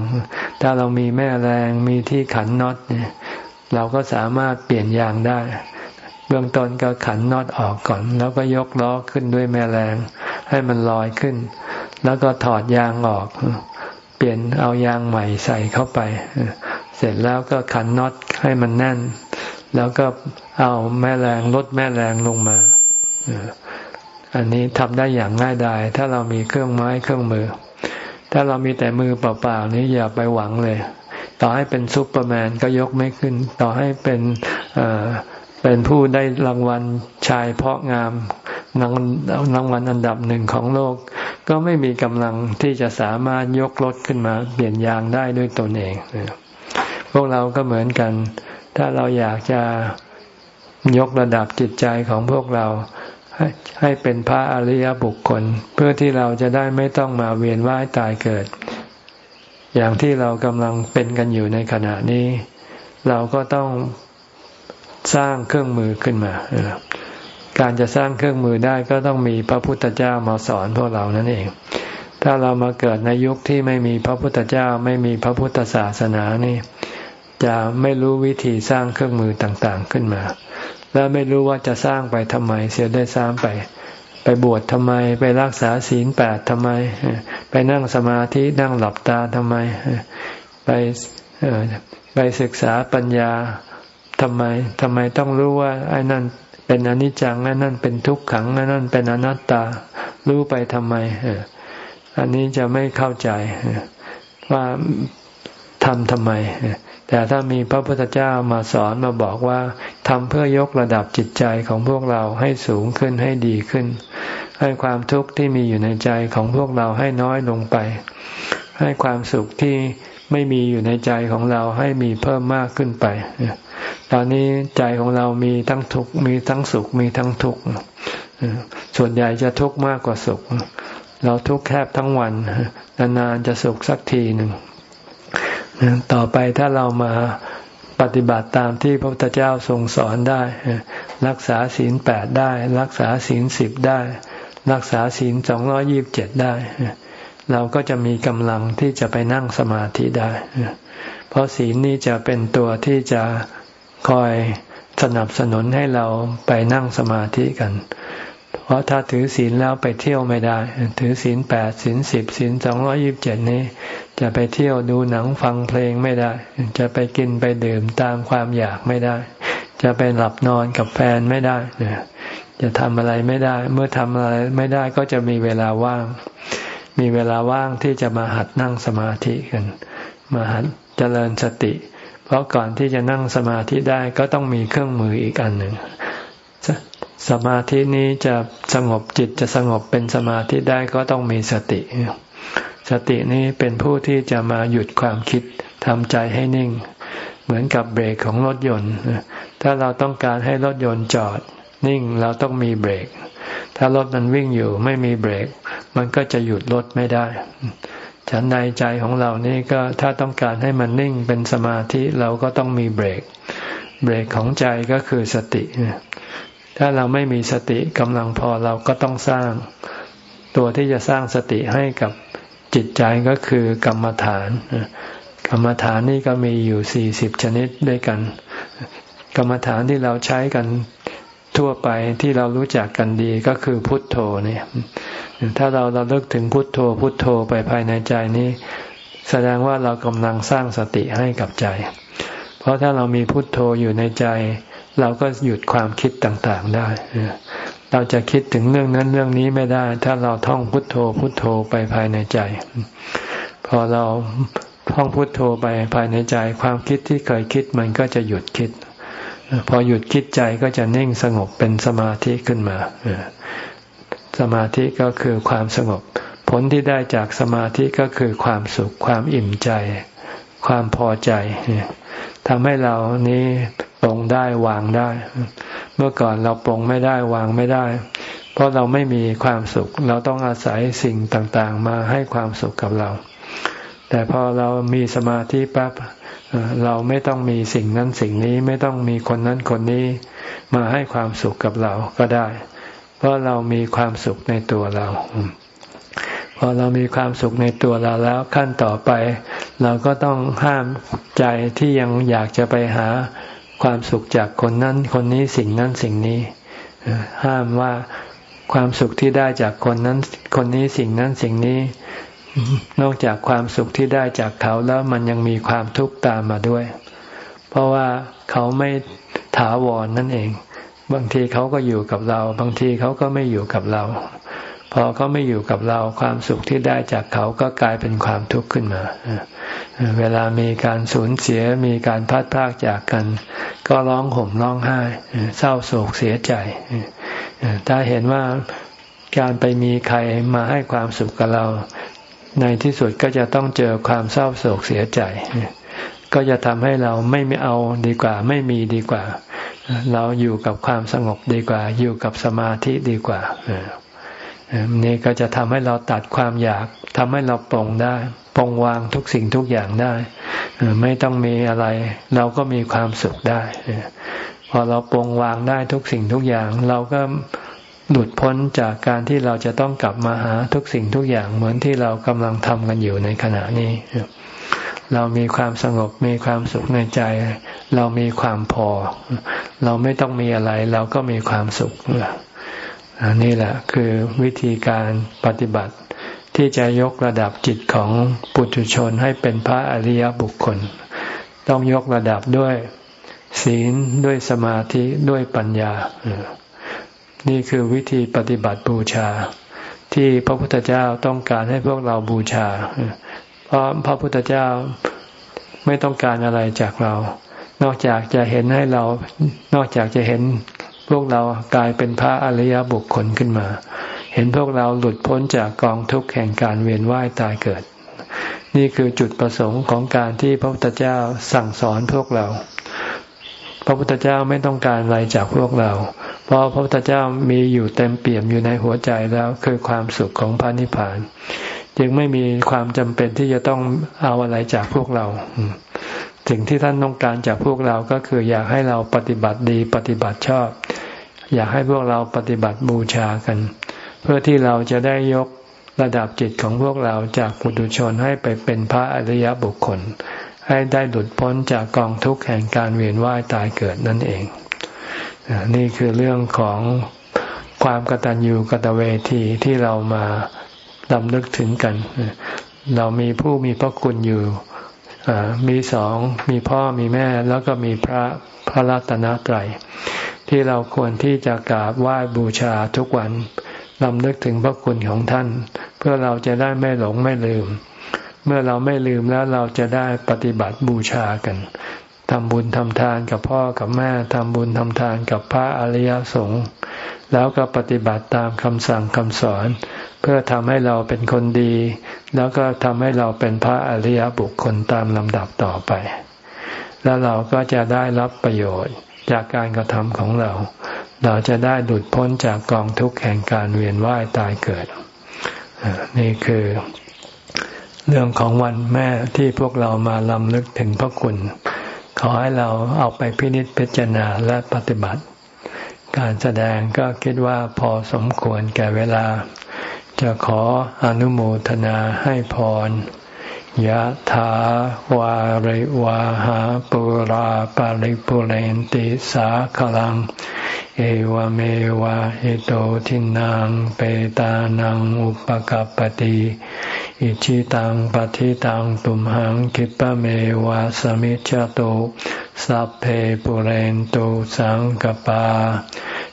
ถ้าเรามีแม่แรงมีที่ขันน็อตเนี่ย เราก็สามารถเปลี่ยนยางได้ เบื้องต้นก็ขันน็อตออกก่อน แล้วก็ยกล้อขึ้นด้วยแม่แรง ให้มันลอยขึ้น แล้วก็ถอดยางออก เปลี่ยนเอายางใหม่ใส่เข้าไป เสร็จแล้วก็ขันน็อตให้มันแน่น แล้วก็เอาแม่แรงลดแม่แรงลงมาอันนี้ทำได้อย่างง่ายดายถ้าเรามีเครื่องไม้เครื่องมือ ถ้าเรามีแต่มือเปล่าๆนี้อย่าไปหวังเลย ต่อให้เป็นซุปเปอร์แมนก็ยกไม่ขึ้น ต่อให้เป็นเป็นผู้ได้รางวัลชายเพาะงามรางรางวัลอันดับหนึ่งของโลก ก็ไม่มีกำลังที่จะสามารถยกรถขึ้นมา เปลี่ยนยางได้ด้วยตนเองพวกเราก็เหมือนกัน ถ้าเราอยากจะยกระดับจิตใจของพวกเราให้ให้เป็นพระอริยบุคคล เพื่อที่เราจะได้ไม่ต้องมาเวียนว่ายตายเกิด อย่างที่เรากำลังเป็นกันอยู่ในขณะนี้ เราก็ต้องสร้างเครื่องมือขึ้นมา การจะสร้างเครื่องมือได้ก็ต้องมีพระพุทธเจ้ามาสอนพวกเรานั่นเอง ถ้าเรามาเกิดในยุคที่ไม่มีพระพุทธเจ้าไม่มีพระพุทธศาสนานี่ จะไม่รู้วิธีสร้างเครื่องมือต่างๆขึ้นมา และไม่รู้ว่าจะสร้างไปทำไมเสียได้สร้างไป ไปบวชทำไม ไปรักษาศีลแปดทำไม ไปนั่งสมาธินั่งหลับตาทำไม ไปไปศึกษาปัญญาทำไมทำไมต้องรู้ว่าไอ้นั่นเป็นอนิจจังไอ้นั่นเป็นทุกขังไอ้นั่นเป็นอนัตตา รู้ไปทำไมอันนี้จะไม่เข้าใจว่าทำทำไม แต่ถ้ามีพระพุทธเจ้ามาสอนมาบอกว่าทำเพื่อยกระดับจิตใจของพวกเราให้สูงขึ้นให้ดีขึ้น ให้ความทุกข์ที่มีอยู่ในใจของพวกเราให้น้อยลงไป ให้ความสุขที่ไม่มีอยู่ในใจของเราให้มีเพิ่มมากขึ้นไป ตอนนี้ใจของเรามีทั้งทุกข์มีทั้งสุขมีทั้งทุกข์ส่วนใหญ่จะทุกข์มากกว่าสุข เราทุกข์แคบทั้งวันนานๆจะสุขสักทีหนึ่ง ต่อไปถ้าเรามาปฏิบัติตามที่พระพุทธเจ้าทรงสอนได้ รักษาศีลแปดได้ รักษาศีลสิบได้ รักษาศีลสองร้อยี่บเจ็ดได้ เราก็จะมีกำลังที่จะไปนั่งสมาธิได้ เพราะศีลนี้จะเป็นตัวที่จะคอยสนับสนุนให้เราไปนั่งสมาธิกัน เพราะถ้าถือศีลแล้วไปเที่ยวไม่ได้ ถือศีลแปดศีลสิบศีลสองร้อยิบเจ็ดนี้ จะไปเที่ยวดูหนังฟังเพลงไม่ได้ จะไปกินไปดื่มตามความอยากไม่ได้ จะไปหลับนอนกับแฟนไม่ได้จะทำอะไรไม่ได้ เมื่อทำอะไรไม่ได้ก็จะมีเวลาว่าง มีเวลาว่างที่จะมาหัดนั่งสมาธิกัน มาหัดเจริญสติ เพราะก่อนที่จะนั่งสมาธิได้ก็ต้องมีเครื่องมืออีกอันหนึ่ง สมาธินี้จะสงบจิตจะสงบเป็นสมาธิได้ก็ต้องมีสติ สตินี้เป็นผู้ที่จะมาหยุดความคิดทำใจให้นิ่ง เหมือนกับเบรกของรถยนต์ ถ้าเราต้องการให้รถยนต์จอด นิ่งเราต้องมีเบรก ถ้ารถมันวิ่งอยู่ไม่มีเบรก มันก็จะหยุดรถไม่ได้ฉันในใจของเรานี่ก็ถ้าต้องการให้มันนิ่งเป็นสมาธิเราก็ต้องมีเบรก เบรกของใจก็คือสติ ถ้าเราไม่มีสติกำลังพอเราก็ต้องสร้าง ตัวที่จะสร้างสติให้กับจิตใจก็คือกรรมฐาน กรรมฐานนี่ก็มีอยู่สี่สิบชนิดด้วยกัน กรรมฐานที่เราใช้กันทั่วไปที่เรารู้จักกันดีก็คือพุทโธเนี่ยถ้าเราเราเลิกถึงพุทโธ พุทโธไปภายในใจนี้ แสดงว่าเรากำลังสร้างสติให้กับใจ เพราะถ้าเรามีพุทโธอยู่ในใจ เราก็หยุดความคิดต่างๆได้ เราจะคิดถึงเรื่องนั้นเรื่องนี้ไม่ได้ ถ้าเราท่องพุทโธพุทโธไปภายในใจ พอเราท่องพุทโธไปภายในใจ ความคิดที่เคยคิดมันก็จะหยุดคิด พอหยุดคิดใจก็จะนิ่งสงบเป็นสมาธิขึ้นมา สมาธิก็คือความสงบ ผลที่ได้จากสมาธิก็คือความสุขความอิ่มใจ ความพอใจทำให้เรานี้ ปรงได้วางได้ เมื่อก่อนเราปรงไม่ได้วางไม่ได้ เพราะเราไม่มีความสุข เราต้องอาศัยสิ่งต่างๆ มาให้ความสุขกับเรา แต่พอเรามีสมาธิปั๊บเราไม่ต้องมีสิ่งนั้นสิ่งนี้ไม่ต้องมีคนนั้นคนนี้ มาให้ความสุขกับเราก็ได้ เพราะเรามีความสุขในตัวเราพอเรามีความสุขในตัวเราแล้วขั้นต่อไป เราก็ต้องห้ามใจที่ยังอยากจะไปหา ความสุขจากคนนั้น คนนี้สิ่งนั้นสิ่งนี้ห้ามว่าความสุขที่ได้จากคนนั้น คนนี้สิ่งนั้นสิ่งนี้ นอกจากความสุขที่ได้จากเขาแล้วมันยังมีความทุกข์ตามมาด้วย เพราะว่าเขาไม่ถาวรนนั่นเอง บางทีเขาก็อยู่กับเรา บางทีเขาก็ไม่อยู่กับเรา พอเขาไม่อยู่กับเรา ความสุขที่ได้จากเขาก็กลายเป็นความทุกข์ขึ้นมา เวลามีการสูญเสียมีการพัดพากจากกัน ก็ร้องห่มร้องไห้ เศร้าโศกเสียใจ ถ้าเห็นว่าการไปมีใครมาให้ความสุขกับเรา ในที่สุดก็จะต้องเจอความเศร้าโศกเสียใจ ก็จะทำให้เราไม่ไม่เอาดีกว่า ไม่มีดีกว่า เราอยู่กับความสงบดีกว่า อยู่กับสมาธิดีกว่านี่ก็จะทำให้เราตัดความอยากทำให้เราปรงได้ ปรงวางทุกสิ่งทุกอย่างได้ ไม่ต้องมีอะไร เราก็มีความสุขได้ พอเราปรงวางได้ทุกสิ่งทุกอย่าง เราก็หลุดพ้นจากการที่เราจะต้องกลับมาหาทุกสิ่งทุกอย่างเหมือนที่เรากำลังทำกันอยู่ในขณะนี้ เรามีความสงบมีความสุขในใจ เรามีความพอ เราไม่ต้องมีอะไร เราก็มีความสุขอันนี้แหละคือวิธีการปฏิบัติ ที่จะยกระดับจิตของปุถุชนให้เป็นพระอริยบุคคล ต้องยกระดับด้วยศีลด้วยสมาธิด้วยปัญญา นี่คือวิธีปฏิบัติบูชา ที่พระพุทธเจ้าต้องการให้พวกเราบูชา เพราะพระพุทธเจ้าไม่ต้องการอะไรจากเรา นอกจากจะเห็นให้เรา นอกจากจะเห็นพวกเรากลายเป็นพระอริยบุคคลขึ้นมา เห็นพวกเราหลุดพ้นจากกองทุกข์แห่งการเวียนว่ายตายเกิด นี่คือจุดประสงค์ของการที่พระพุทธเจ้าสั่งสอนพวกเรา พระพุทธเจ้าไม่ต้องการอะไรจากพวกเรา เพราะพระพุทธเจ้ามีอยู่เต็มเปี่ยมอยู่ในหัวใจแล้วคือความสุขของพระนิพพานจึงไม่มีความจำเป็นที่จะต้องเอาอะไรจากพวกเราสิ่งที่ท่านต้องการจากพวกเราก็คืออยากให้เราปฏิบัติดีปฏิบัติชอบ อยากให้พวกเราปฏิบัติบูชากัน เพื่อที่เราจะได้ยกระดับจิตของพวกเราจากปุถุชนให้ไปเป็นพระอริยบุคคล ให้ได้หลุดพ้นจากกองทุกข์แห่งการเวียนว่ายตายเกิดนั่นเอง นี่คือเรื่องของความกตัญญูกตเวทีที่เรามาลำลึกถึงกัน เรามีผู้มีพระคุณอยู่มีสองมีพ่อมีแม่แล้วก็มีพระพระรัตนตรัยที่เราควรที่จะกราบไหว้บูชาทุกวัน ลำลึกถึงพระคุณของท่าน เพื่อเราจะได้ไม่หลงไม่ลืม เมื่อเราไม่ลืมแล้วเราจะได้ปฏิบัติบูชากันทำบุญทำทานกับพ่อกับแม่ทำบุญทำทานกับพระอริยสงฆ์แล้วก็ปฏิบัติตามคำสั่งคำสอน เพื่อทำให้เราเป็นคนดี แล้วก็ทำให้เราเป็นพระอริยบุคคลตามลำดับต่อไป แล้วเราก็จะได้รับประโยชน์ จากการกระทำของเรา เราจะได้ดุดพ้นจากกองทุกข์แห่งการเวียนว่ายตายเกิด นี่คือเรื่องของวันแม่ที่พวกเรามาลำลึกถึงพระคุณ ขอให้เราเอาไปพินิจพิจารณาและปฏิบัติ การแสดงก็คิดว่าพอสมควรแก่เวลา จะขออนุโมทนาให้พร ยะถาวาริวาหาปุราปาริปุเรนติสาขลัง เอวเมวะอิโตทินังเปตานังอุปกัปติอิชิตังปฏิตังตุมหังคิปะเมวะสมิจจโตสัพเพปุเรนตุสังกปา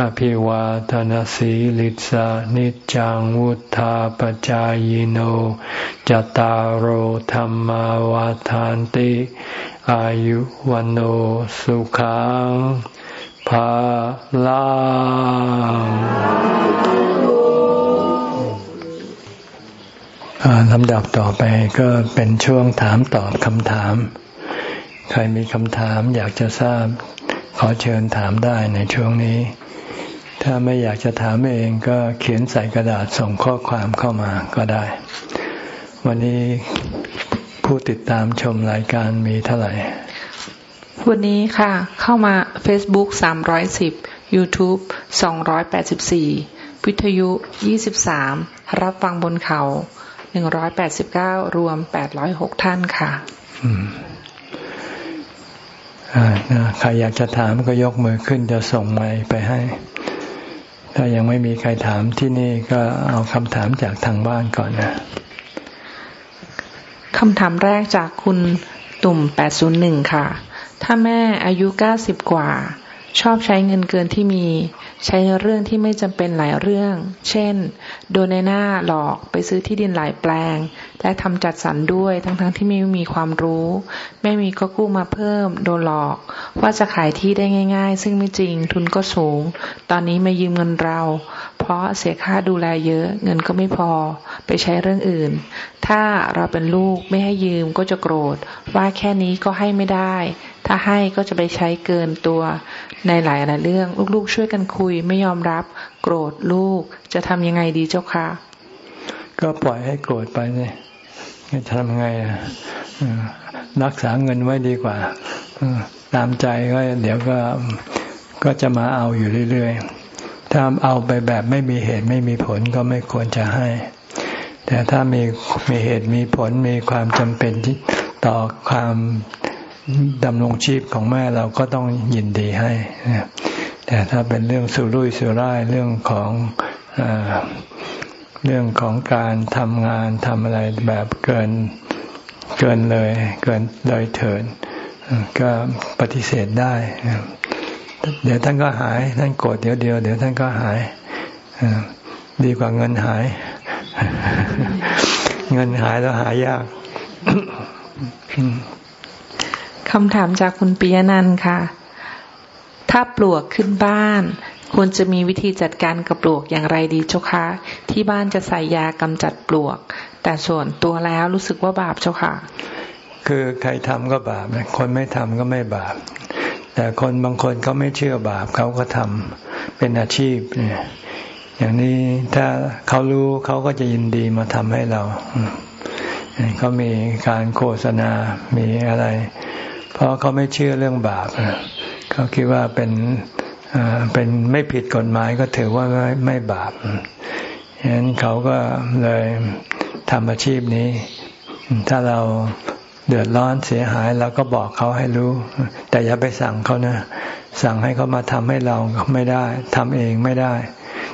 อภิวาทนสีลิสานิจังวุธาปจายโนจตารโหธรรมวาทานติ อายุวันโอสุขังภาลังลำดับต่อไปก็เป็นช่วงถามตอบคำถาม ใครมีคำถามอยากจะทราบ ขอเชิญถามได้ในช่วงนี้ ถ้าไม่อยากจะถามเองก็เขียนใส่กระดาษส่งข้อความเข้ามาก็ได้ วันนี้ผู้ติดตามชมรายการมีเท่าไหร่ วันนี้ค่ะ เข้ามา Facebook 310 YouTube 284 วิทยุ 23 รับฟังบนเขา 189 รวม 806 ท่านค่ะใครอยากจะถามก็ยกมือขึ้นจะส่งไมไปให้ ถ้ายังไม่มีใครถามที่นี่ก็เอาคำถามจากทางบ้านก่อนนะคำถามแรกจากคุณตุ่ม 801 ค่ะ ถ้าแม่อายุ 90 กว่า ชอบใช้เงินเกินที่มี ใช้เรื่องที่ไม่จำเป็นหลายเรื่อง เช่น โดนในหน้าหลอกไปซื้อที่ดินหลายแปลง และทำจัดสรรด้วยทั้งๆทที่ไม่มีความรู้ ไม่มีก็กู้มาเพิ่ม โดนหลอก ว่าจะขายที่ได้ง่าย ๆ ซึ่งไม่จริงทุนก็สูง ตอนนี้มายืมเงินเรา เพราะเสียค่าดูแลเยอะ เงินก็ไม่พอไปใช้เรื่องอื่น ถ้าเราเป็นลูกไม่ให้ยืมก็จะโกรธ ว่าแค่นี้ก็ให้ไม่ได้ ถ้าให้ก็จะไปใช้เกินตัว ในหลายหลายเรื่อง ลูกๆ ช่วยกันคุยไม่ยอมรับ โกรธลูกจะทำยังไงดีเจ้าคะก็ปล่อยให้โกรธไปเลยจะทำไงอะรักษาเงินไว้ดีกว่าตามใจก็เดี๋ยวก็ก็จะมาเอาอยู่เรื่อยๆ ถ้าเอาไปแบบไม่มีเหตุไม่มีผลก็ไม่ควรจะให้ แต่ถ้ามีมีเหตุมีผลมีความจำเป็นที่ต่อความดำรงชีพของแม่เราก็ต้องยินดีให้แต่ถ้าเป็นเรื่องสุรุ่ยสุร่ายเรื่องของอเรื่องของการทำงานทำอะไรแบบเกินเกินเลย เกินเลยเถินก็ปฏิเสธได้ เดี๋ยวท่านก็หายท่านโกรธเดี๋ยวเดียวเดี๋ยวท่านก็หายดีกว่าเงินหาย เงินหายแล้วหายากคำถามจากคุณปิยนันค่ะ ถ้าปลวกขึ้นบ้าน ควรจะมีวิธีจัดการกับปลวกอย่างไรดีเจ้าคะที่บ้านจะใส่ยากำจัดปลวก แต่ส่วนตัวแล้วรู้สึกว่าบาปเจ้าค่ะ คือใครทำก็บาปคนไม่ทำก็ไม่บาป แต่คนบางคนเขาไม่เชื่อบาปเขาก็ทำเป็นอาชีพเนี่ยอย่างนี้ถ้าเขารู้เขาก็จะยินดีมาทำให้เราเขามีการโฆษณา มีอะไร เพราะเขาไม่เชื่อเรื่องบาปเขาคิดว่าเป็นเป็นไม่ผิดกฎหมายก็ถือว่าไม่ไม่บาปฉะนั้นเขาก็เลยทำอาชีพนี้ ถ้าเรา เดือดร้อนเสียหายเราก็บอกเขาให้รู้ แต่อย่าไปสั่งเขานะ สั่งให้เขามาทำให้เราไม่ได้ทำเองไม่ได้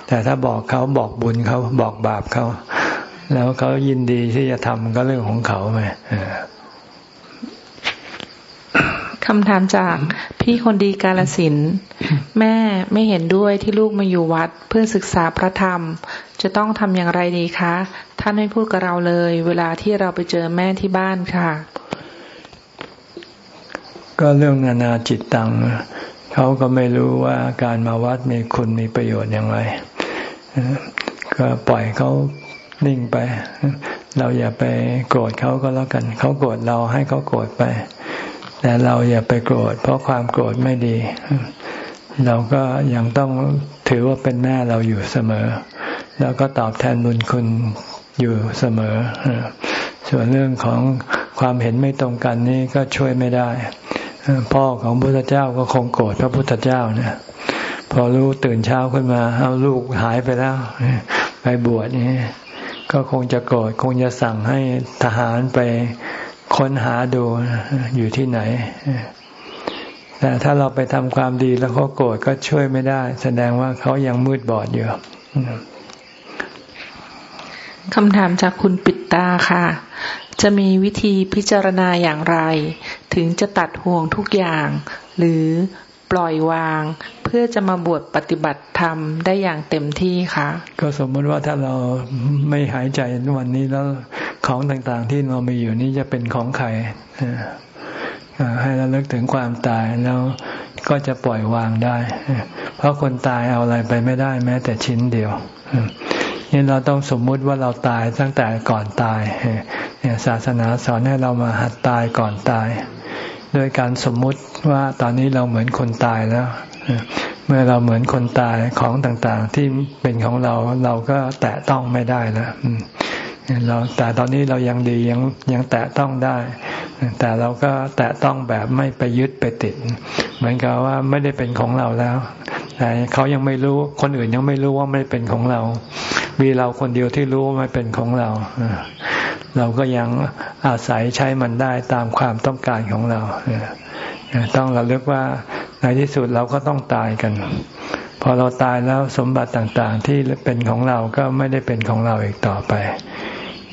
แต่ถ้าบอกเขาบอกบุญเขาบอกบาปเขาแล้วเขายินดีที่จะทำก็เรื่องของเขาไหมคำถามจากพี่คนดีกาลสินแม่ไม่เห็นด้วยที่ลูกมาอยู่วัดเพื่อศึกษาพระธรรม จะต้องทำอย่างไรดีคะ ท่านไม่พูดกับเราเลย เวลาที่เราไปเจอแม่ที่บ้านค่ะ ก็เรื่องนานาจิตตังเขาก็ไม่รู้ว่าการมาวัดมีคุณมีประโยชน์อย่างไรก็ปล่อยเขานิ่งไป เราอย่าไปโกรธเขาก็แล้วกัน เขาโกรธเราให้เขาโกรธไป แต่เราอย่าไปโกรธ เพราะความโกรธไม่ดี เราก็ยังต้องถือว่าเป็นแม่เราอยู่เสมอ แล้วก็ตอบแทนบุญคุณอยู่เสมอ ส่วนเรื่องของความเห็นไม่ตรงกันนี่ก็ช่วยไม่ได้ พ่อของพระพุทธเจ้าก็คงโกรธพระพุทธเจ้าเนี่ยพอรู้ตื่นเช้าขึ้นมาเอาลูกหายไปแล้ว ไปบวชนี่ก็คงจะโกรธคงจะสั่งให้ทหารไปค้นหาดูอยู่ที่ไหน แต่ถ้าเราไปทำความดีแล้วเขาโกรธก็ช่วยไม่ได้ แสดงว่าเขายังมืดบอดอยู่คำถามจากคุณปิดตาค่ะ จะมีวิธีพิจารณาอย่างไร ถึงจะตัดห่วงทุกอย่าง หรือปล่อยวาง เพื่อจะมาบวชปฏิบัติธรรมได้อย่างเต็มที่คะก็สมมติว่าถ้าเราไม่หายใจวันนี้แล้วของต่างๆที่เรามีอยู่นี้จะเป็นของใครให้เราเลิกถึงความตายแล้วก็จะปล่อยวางได้ เพราะคนตายเอาอะไรไปไม่ได้แม้แต่ชิ้นเดียวนี่เราต้องสมมุติว่าเราตายตั้งแต่ก่อนตายเนี่ยศาสนาสอนให้เรามาหัดตายก่อนตาย โดยการสมมุติว่าตอนนี้เราเหมือนคนตายแล้ว เมื่อเราเหมือนคนตายของต่างๆ ที่เป็นของเราเราก็แตะต้องไม่ได้แล้วเราแต่ตอนนี้เรายังดียังยังแตะต้องได้ แต่เราก็แตะต้องแบบไม่ไปยึดไปติด เหมือนกับว่าไม่ได้เป็นของเราแล้ว แต่เขายังไม่รู้คนอื่นยังไม่รู้ว่าไม่เป็นของเรา มีเราคนเดียวที่รู้ว่าไม่เป็นของเรา เราก็ยังอาศัยใช้มันได้ตามความต้องการของเรา ต้องระลึกว่าในที่สุดเราก็ต้องตายกัน พอเราตายแล้วสมบัติต่างๆ ที่เป็นของเราก็ไม่ได้เป็นของเราอีกต่อไป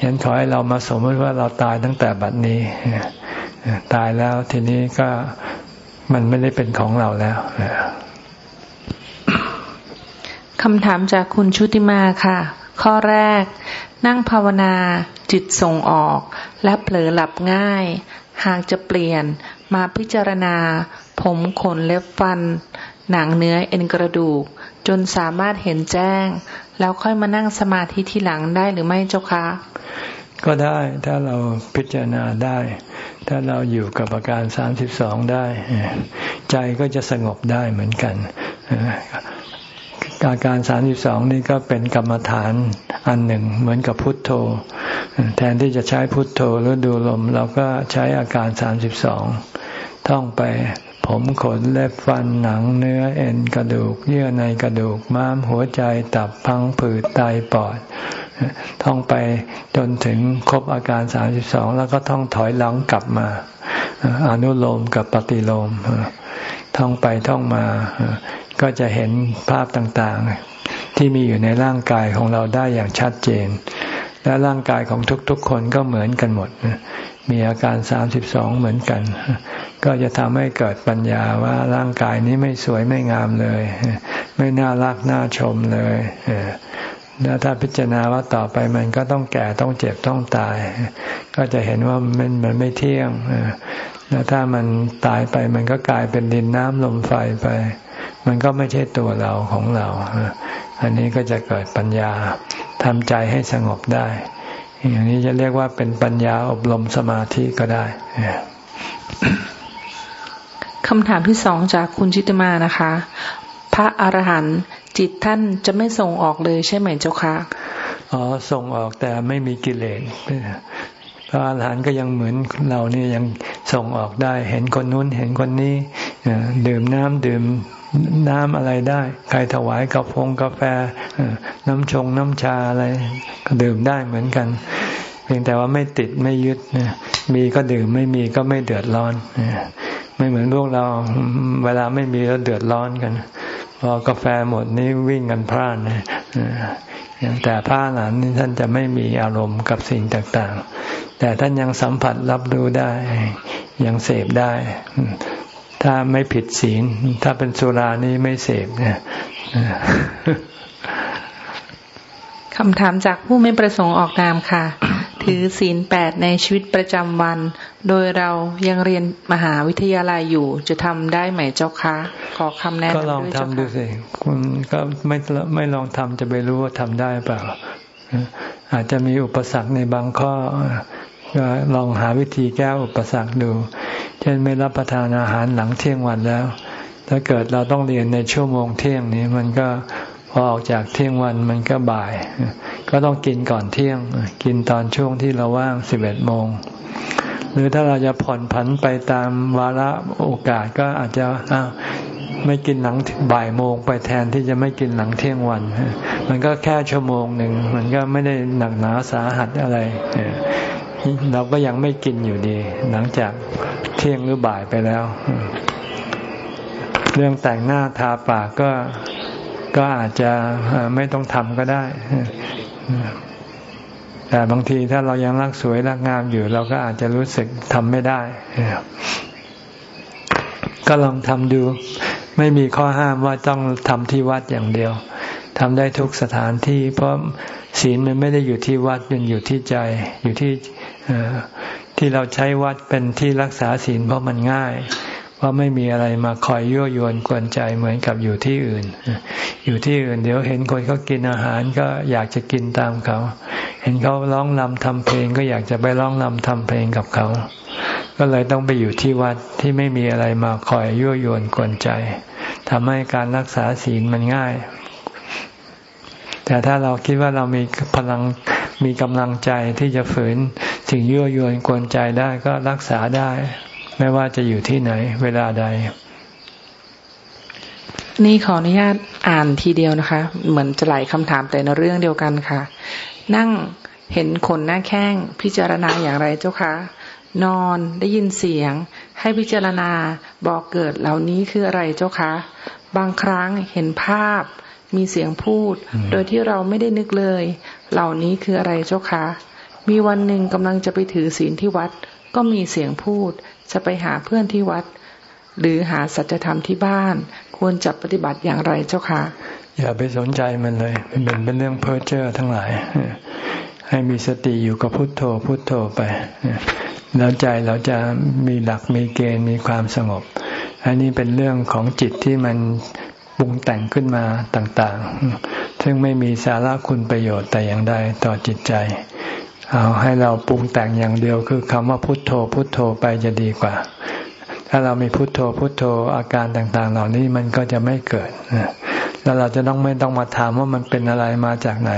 ยันขอให้เรามาสมมติว่าเราตายตั้งแต่บัดนี้ ตายแล้วทีนี้ก็มันไม่ได้เป็นของเราแล้วคำถามจากคุณชุติมาค่ะ ข้อแรก นั่งภาวนาจิตส่งออก และเผลอหลับง่าย หากจะเปลี่ยนมาพิจารณา ผมขนเล็บฟัน หนังเนื้อเอ็นกระดูก จนสามารถเห็นแจ้ง แล้วค่อยมานั่งสมาธิที่หลังได้หรือไม่เจ้าคะ ก็ได้ถ้าเราพิจารณาได้ ถ้าเราอยู่กับอาการสามสิบสองได้ ใจก็จะสงบได้เหมือนกัน อาการสามสิบสองนี่ก็เป็นกรรมฐานอันหนึ่ง เหมือนกับพุทโธ แทนที่จะใช้พุทโธหรือดูลม เราก็ใช้อาการสามสิบสองท่องไปผมขนเล็บฟันหนังเนื้อเอ็นกระดูก เยื่อในกระดูกม้ามหัวใจตับพังผืดไตปอด ท่องไปจนถึงครบอาการสามสิบสองแล้วก็ท่องถอยหลังกลับมา อนุโลมกับปฏิโลมท่องไปท่องมา ก็จะเห็นภาพต่างๆ ที่มีอยู่ในร่างกายของเราได้อย่างชัดเจน และร่างกายของทุกๆ คนก็เหมือนกันหมด มีอาการสามสิบสองเหมือนกัน ก็จะทำให้เกิดปัญญาว่าร่างกายนี้ไม่สวยไม่งามเลย ไม่น่ารักน่าชมเลยแล้วถ้าพิจารณาว่าต่อไปมันก็ต้องแก่ต้องเจ็บต้องตาย ก็จะเห็นว่ามันมันไม่เที่ยงแล้วถ้ามันตายไปมันก็กลายเป็นดินน้ำลมไฟไป มันก็ไม่ใช่ตัวเราของเรา อันนี้ก็จะเกิดปัญญาทำใจให้สงบได้ อย่างนี้จะเรียกว่าเป็นปัญญาอบรมสมาธิก็ได้คำถามที่สองจากคุณจิตมานะคะ พระอรหันต์จิตท่านจะไม่ส่งออกเลยใช่ไหมเจ้าคะอ๋อส่งออกแต่ไม่มีกิเลสพระอาหารหันต์ก็ยังเหมือนเราเนี่ยยังส่งออกได้ เห็นคนนู้นเห็นคนนี้ดื่มน้ำดื่ม น้ำอะไรได้ ใครถวายกาแฟกาแฟ น้ำชงน้ำชาอะไร ก็ดื่มได้เหมือนกัน เพียงแต่ว่าไม่ติดไม่ยึดมีก็ดื่มไม่มีก็ไม่เดือดร้อนไม่เหมือนพวกเราเวลาไม่มีแล้วเดือดร้อนกันพอกาแฟหมดนี่วิ่งกันพลาดนะอย่างแต่ผ้าหลานนี่ท่านจะไม่มีอารมณ์กับสิ่งต่าง ๆ แต่ท่านยังสัมผัสรับรู้ได้ ยังเสพได้ ถ้าไม่ผิดศีล ถ้าเป็นสุรานี่ไม่เสพเนี่ยคำถามจากผู้ไม่ประสงค์ออกนามค่ะ ถือศีลแปดในชีวิตประจำวัน โดยเรายังเรียนมหาวิทยาลัยอยู่ จะทำได้ไหมเจ้าคะ ขอคำแนะนำด้วยเจ้าค่ะก็ลองทำดูสิ คุณก็ไม่ไม่ลองทำจะไปรู้ว่าทำได้เปล่าอาจจะมีอุปสรรคในบางข้อ ก็ลองหาวิธีแก้อุปสรรคดู เช่นไม่รับประทานอาหารหลังเที่ยงวันแล้ว ถ้าเกิดเราต้องเรียนในชั่วโมงเที่ยงนี้มันก็พอออกจากเที่ยงวันมันก็บ่าย ก็ต้องกินก่อนเที่ยง กินตอนช่วงที่เราว่างสิบเอ็ดโมง หรือถ้าเราจะผ่อนผันไปตามวาระโอกาสก็อาจจะไม่กินหลังบ่ายโมงไปแทนที่จะไม่กินหลังเที่ยงวัน มันก็แค่ชั่วโมงหนึ่ง มันก็ไม่ได้หนักหนาสาหัสอะไร เราก็ยังไม่กินอยู่ดี หลังจากเที่ยงหรือบ่ายไปแล้ว เรื่องแต่งหน้าทาปากก็ก็อาจจะไม่ต้องทำก็ได้ แต่บางทีถ้าเรายังรักสวยรักงามอยู่ เราก็อาจจะรู้สึกทำไม่ได้ ก็ลองทำดู ไม่มีข้อห้ามว่าต้องทำที่วัดอย่างเดียวทำได้ทุกสถานที่ เพราะศีลมันไม่ได้อยู่ที่วัดมันอยู่ที่ใจ อยู่ที่ ที่เราใช้วัดเป็นที่รักษาศีลเพราะมันง่ายว่าไม่มีอะไรมาคอยยั่วยวนกวนใจเหมือนกับอยู่ที่อื่น อยู่ที่อื่น เดี๋ยวเห็นคนเขากินอาหารก็อยากจะกินตามเขา เห็นเขาร้องลำทำเพลงก็อยากจะไปร้องลำทำเพลงกับเขา ก็เลยต้องไปอยู่ที่วัดที่ไม่มีอะไรมาคอยยั่วยวนกวนใจทำให้การรักษาศีลมันง่าย แต่ถ้าเราคิดว่าเรามีพลังมีกำลังใจที่จะฝืน สิ่งยั่วยวนกวนใจได้ก็รักษาได้ ไม่ว่าจะอยู่ที่ไหน เวลาใด นี่ขออนุญาตอ่านทีเดียวนะคะ เหมือนจะหลายคำถามแต่ในเรื่องเดียวกันค่ะ นั่งเห็นคนหน้าแข้งพิจารณาอย่างไรเจ้าคะนอนได้ยินเสียง ให้พิจารณาบอกเกิดเหล่านี้คืออะไรเจ้าคะ บางครั้งเห็นภาพมีเสียงพูด โดยที่เราไม่ได้นึกเลย เหล่านี้คืออะไรเจ้าคะ มีวันหนึ่งกำลังจะไปถือศีลที่วัด ก็มีเสียงพูด จะไปหาเพื่อนที่วัด หรือหาสัจธรรมที่บ้าน ควรจะปฏิบัติอย่างไรเจ้าคะอย่าไปสนใจมันเลยเป็นเป็นเรื่องเพ้อเจ้อทั้งหลาย ให้มีสติอยู่กับพุทโธพุทโธไปแล้วใจเราจะมีหลักมีเกณฑ์มีความสงบ อันนี้เป็นเรื่องของจิตที่มันปรุงแต่งขึ้นมาต่างๆ ซึ่งไม่มีสาระคุณประโยชน์แต่อย่างใดต่อจิตใจ เอาให้เราปรุงแต่งอย่างเดียวคือคำว่าพุทโธ พุทโธไปจะดีกว่า ถ้าเรามีพุทโธ พุทโธอาการต่างๆ เหล่านี้มันก็จะไม่เกิดแล้วเราจะต้องไม่ต้องมาถามว่ามันเป็นอะไรมาจากไหน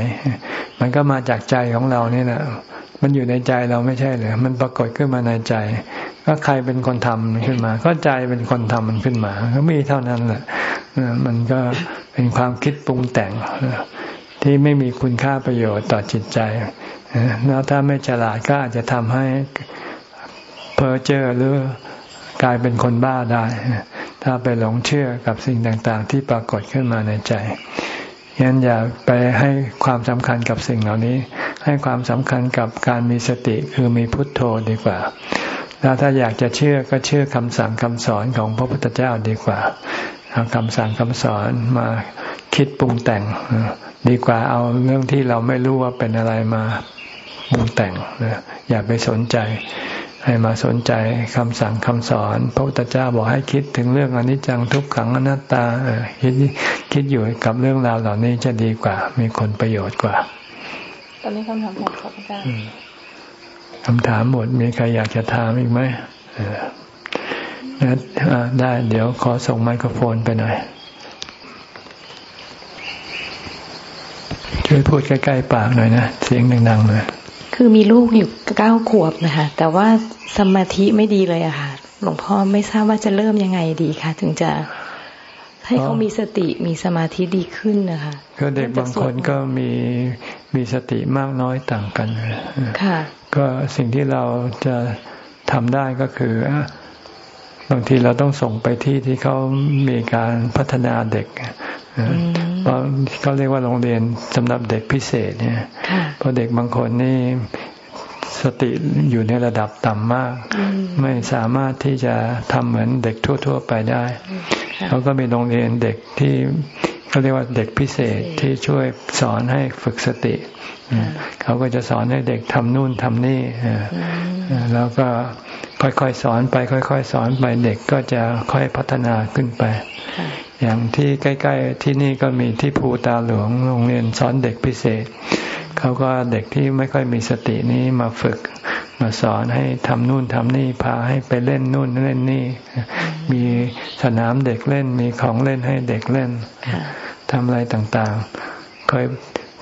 มันก็มาจากใจของเราเนี่แหละมันอยู่ในใจเราไม่ใช่เหรอมันปรากฏขึ้นมาในใจ ก็ใครเป็นคนทำขึ้นมา ก็ใจเป็นคนทำมันขึ้นมา ก็มีเท่านั้นแหละมันก็เป็นความคิดปรุงแต่งที่ไม่มีคุณค่าประโยชน์ต่อจิตใจ แล้วถ้าไม่ฉลาดก็อาจจะทำให้เพ้อเจ้อหรือกลายเป็นคนบ้าได้ ถ้าไปหลงเชื่อกับสิ่งต่างๆ ที่ปรากฏขึ้นมาในใจยันอย่าไปให้ความสำคัญกับสิ่งเหล่านี้ ให้ความสำคัญกับการมีสติคือมีพุทโธดีกว่า แล้วถ้าอยากจะเชื่อก็เชื่อคำสั่งคำสอนของพระพุทธเจ้าดีกว่าเอาคำสั่งคำสอนมาคิดปรุงแต่ง ดีกว่าเอาเรื่องที่เราไม่รู้ว่าเป็นอะไรมา ปรุงแต่งอย่าไปสนใจ ให้มาสนใจคำสั่งคำสอน พระพุทธเจ้าบอกให้คิดถึงเรื่องอนิจจังทุกขังอนัตตาคิดคิดอยู่กับเรื่องราวเหล่านี้จะดีกว่า มีคนประโยชน์กว่า ตอนนี้คำถามหมดครับอาจารย์คำถามหมดมีใครอยากจะถามอีกไหมนะได้ เดี๋ยวขอส่งไมโครโฟนไปหน่อยช่วยพูดใกล้ๆปากหน่อยนะ เสียงดังๆหน่อย คือมีลูกอยู่เก้าขวบนะคะ แต่ว่าสมาธิไม่ดีเลยอะค่ะ หลวงพ่อไม่ทราบว่าจะเริ่มยังไงดีคะถึงจะให้เขามีสติมีสมาธิดีขึ้นนะคะก็เด็กบางคนก็มีมีสติมากน้อยต่างกันค่ะ ก็สิ่งที่เราจะทำได้ก็คือบางทีเราต้องส่งไปที่ที่เขามีการพัฒนาเด็ก เพราะเขาเรียกว่าโรงเรียนสำหรับเด็กพิเศษเนี่ยเพราะเด็กบางคนนี่สติอยู่ในระดับต่ำมาก ไม่สามารถที่จะทำเหมือนเด็กทั่ว ๆ ไปได้เขาก็มีโรงเรียนเด็กที่เขาเรียกว่าเด็กพิเศษที่ช่วยสอนให้ฝึกสติเขาก็จะสอนให้เด็กทำนู่นทำนี่แล้วก็ค่อยๆสอนไป ค่อย ๆ สอนไปเด็กก็จะค่อยพัฒนาขึ้นไป อย่างที่ใกล้ ๆ ที่นี่ก็มีที่ภูตาหลวงโรงเรียนสอนเด็กพิเศษ เขาก็เด็กที่ไม่ค่อยมีสตินี้มาฝึก มาสอนให้ทำนู่นทำนี่พาให้ไปเล่นนู่นเล่นนี่ มีสนามเด็กเล่นมีของเล่นให้เด็กเล่นทำอะไรต่างๆ เคย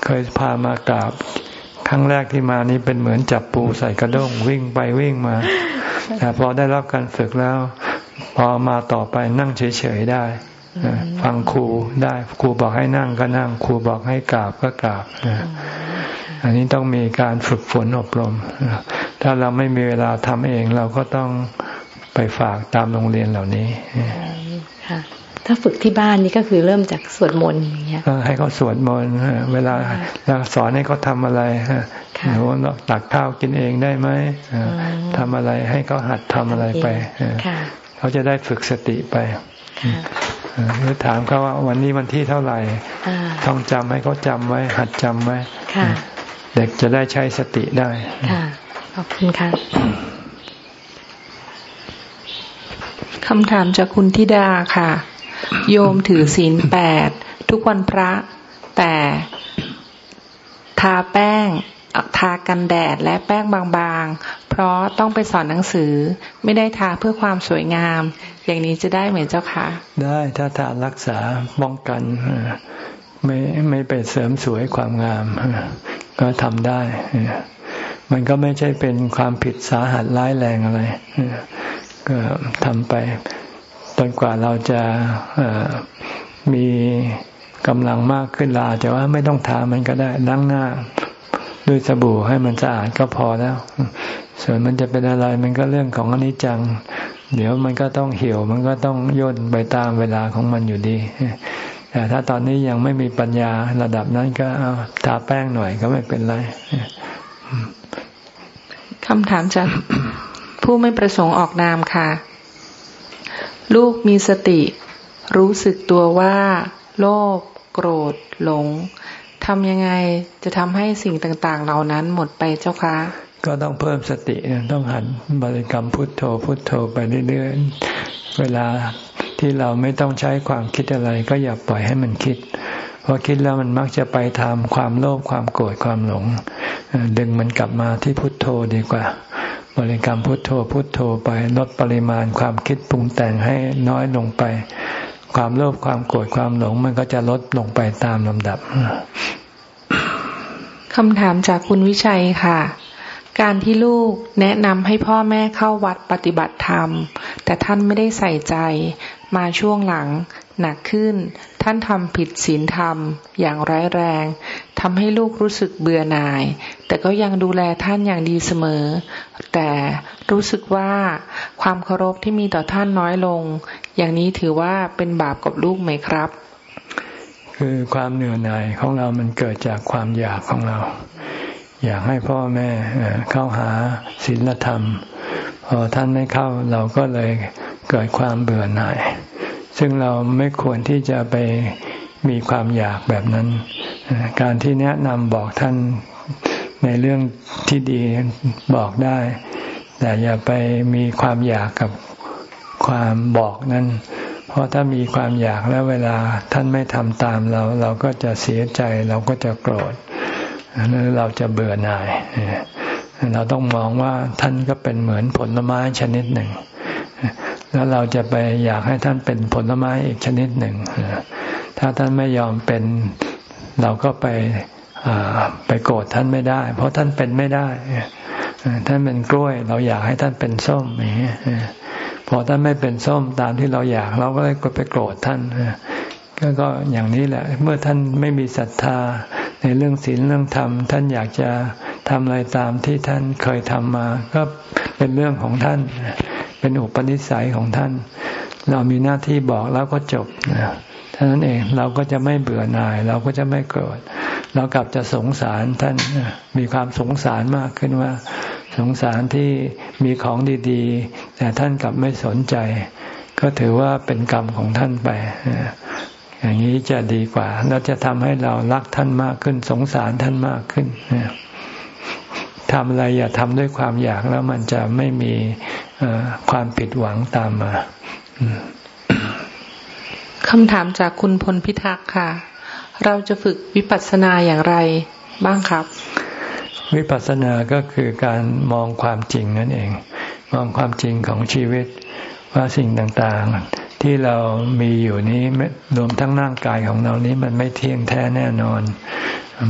เคยพามากราบครั้งแรกที่มานี้เป็นเหมือนจับปูใส่กระด้งวิ่งไปวิ่งมา แต่พอได้รับการฝึกแล้ว พอมาต่อไปนั่งเฉยๆได้ ฟังครูได้ครูบอกให้นั่งก็นั่งครูบอกให้กราบก็กราบอันนี้ต้องมีการฝึกฝนอบรม ถ้าเราไม่มีเวลาทำเองเราก็ต้องไปฝากตามโรงเรียนเหล่านี้ค่ะถ้าฝึกที่บ้านนี่ก็คือเริ่มจากสวดมนต์อย่างเงี้ยให้เขาสวดมนต์เวลาเราสอนให้เขาทำอะไรหนูตักข้าวกินเองได้ไหมทำอะไรให้เขาหัดทำอะไรไปเขาจะได้ฝึกสติไป หรือถามเขาว่าวันนี้วันที่เท่าไหร่ท่องจำให้เขาจำไว้ หัดจำไว้เด็กจะได้ใช้สติได้ค่ะขอบคุณค่ะคำถามจากคุณธิดาค่ะ โยมถือศีลแปดทุกวันพระ แต่ทาแป้งทากันแดดและแป้งบางๆเพ ราะต้องไปสอนหนังสือ ไม่ได้ทาเพื่อความสวยงาม อย่างนี้จะได้เหมเจ้าคะ ได้ถ้าทารักษาป้องกันไม่ไม่ไปเสริมสวยความงาม ก็ทำได้ มันก็ไม่ใช่เป็นความผิดสาหัสร้ายแรงอะไร ก็ทำไปจนกว่าเราจะมีกำลังมากขึ้นลาจะว่าไม่ต้องทามันก็ได้ล้างหน้า ด้วยสบู่ให้มันสะอาดก็พอแล้ว ส่วนมันจะเป็นอะไรมันก็เรื่องของอนิจจัง เดี๋ยวมันก็ต้องเหี่ยวมันก็ต้องย่นไปตามเวลาของมันอยู่ดีแต่ถ้าตอนนี้ยังไม่มีปัญญาระดับนั้นก็เอาทาแป้งหน่อยก็ไม่เป็นไรคำถามจากผู้ไม่ประสงค์ออกนามค่ะ ลูกมีสติ รู้สึกตัวว่า โลภโกรธ หลง ทำยังไงจะทำให้สิ่งต่างๆ เหล่านั้นหมดไปเจ้าคะ ก็ต้องเพิ่มสติต้องหันบริกรรมพุทโธพุทโธไปเรื่อยๆเวลาที่เราไม่ต้องใช้ความคิดอะไร ก็อย่าปล่อยให้มันคิดเพราะคิดแล้วมันมักจะไปทำความโลภความโกรธความหลง ดึงมันกลับมาที่พุทโธดีกว่า บริกรรมพุทโธพุทโธไปลดปริมาณความคิดปรุงแต่งให้น้อยลงไป ความโลภความโกรธความหลง มันก็จะลดลงไปตามลำดับ คำถามจากคุณวิชัยค่ะ การที่ลูกแนะนำให้พ่อแม่เข้าวัดปฏิบัติธรรม แต่ท่านไม่ได้ใส่ใจ มาช่วงหลัง หนักขึ้น ท่านทำผิดศีลธรรม อย่างร้ายแรงทำให้ลูกรู้สึกเบื่อหน่าย แต่ก็ยังดูแลท่านอย่างดีเสมอ แต่รู้สึกว่าความเคารพที่มีต่อท่านน้อยลง อย่างนี้ถือว่าเป็นบาปกับลูกไหมครับ คือความเหนื่อยหน่ายของเรามันเกิดจากความอยากของเรา อยากให้พ่อแม่เข้าหาศีลธรรม พอท่านไม่เข้าเราก็เลยเกิดความเบื่อหน่าย ซึ่งเราไม่ควรที่จะไปมีความอยากแบบนั้น การที่แนะนำบอกท่านในเรื่องที่ดีบอกได้ แต่อย่าไปมีความอยากกับความบอกนั้น ราะถ้ามีความอยากแล้วเวลาท่านไม่ทำตามเรา เราก็จะเสียใจเราก็จะโกรธแล้วเราจะเบื่อหน่าย เราต้องมองว่าท่านก็เป็นเหมือนผลไม้ชนิดหนึ่ง แล้วเราจะไปอยากให้ท่านเป็นผลไม้อีกชนิดหนึ่ง ถ้าท่านไม่ยอมเป็นเราก็ไปไปโกรธท่านไม่ได้ เพราะท่านเป็นไม่ได้ ท่านเป็นกล้วย เราอยากให้ท่านเป็นส้มอย่างนี้ พอท่านไม่เป็นส้มตามที่เราอยาก เราก็เลยไปโกรธท่านก็ก็อย่างนี้แหละ เมื่อท่านไม่มีศรัทธาในเรื่องศีลเรื่องธรรม ท่านอยากจะทำอะไรตามที่ท่านเคยทำมา ก็เป็นเรื่องของท่าน เป็นอุปนิสัยของท่าน เรามีหน้าที่บอกแล้วก็จบนะท่านั้นเองเราก็จะไม่เบื่อหน่าย เราก็จะไม่โกรธเรากลับจะสงสารท่านมีความสงสารมากขึ้นว่า สงสารที่มีของดีๆ แต่ท่านกลับไม่สนใจ ก็ถือว่าเป็นกรรมของท่านไป อย่างนี้จะดีกว่า แล้วจะทำให้เรารักท่านมากขึ้น สงสารท่านมากขึ้นทำอะไรอย่าทำด้วยความอยากแล้วมันจะไม่มีความผิดหวังตามมาคำถามจากคุณพลพิทักษ์ค่ะ เราจะฝึกวิปัสสนาอย่างไรบ้างครับ วิปัสสนาก็คือการมองความจริงนั่นเอง มองความจริงของชีวิตว่าสิ่งต่างๆ ที่เรามีอยู่นี้รวมทั้งร่างกายของเรานี้มันไม่เที่ยงแท้แน่นอน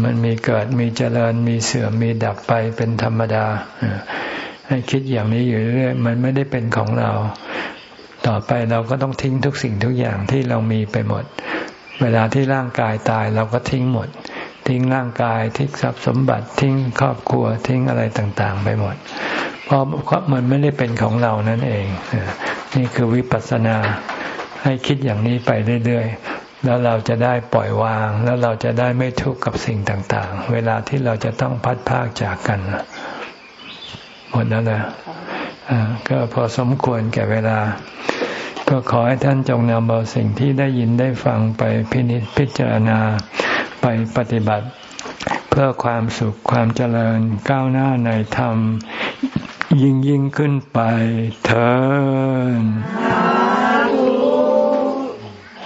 มันมีเกิดมีเจริญมีเสื่อมมีดับไปเป็นธรรมดาให้คิดอย่างนี้อยู่เรื่อยมันไม่ได้เป็นของเรา ต่อไปเราก็ต้องทิ้งทุกสิ่งทุกอย่างที่เรามีไปหมด เวลาที่ร่างกายตายเราก็ทิ้งหมด ทิ้งร่างกาย ทิ้งทรัพย์สมบัติทิ้งครอบครัวทิ้งอะไรต่างๆ ไปหมด เพราะมันไม่ได้เป็นของเรานั่นเอง นี่คือวิปัสสนาให้คิดอย่างนี้ไปเรื่อยๆ แล้วเราจะได้ปล่อยวาง แล้วเราจะได้ไม่ทุกข์กับสิ่งต่างๆ เวลาที่เราจะต้องพัดพากจากกันหมดแล้วนะก็พอสมควรแก่เวลา ก็ขอให้ท่านจงนำเอาสิ่งที่ได้ยินได้ฟังไปพินิจพิจารณา ไปปฏิบัติ เพื่อความสุขความเจริญก้าวหน้าในธรรม ยิ่งยิ่งขึ้นไปเถิด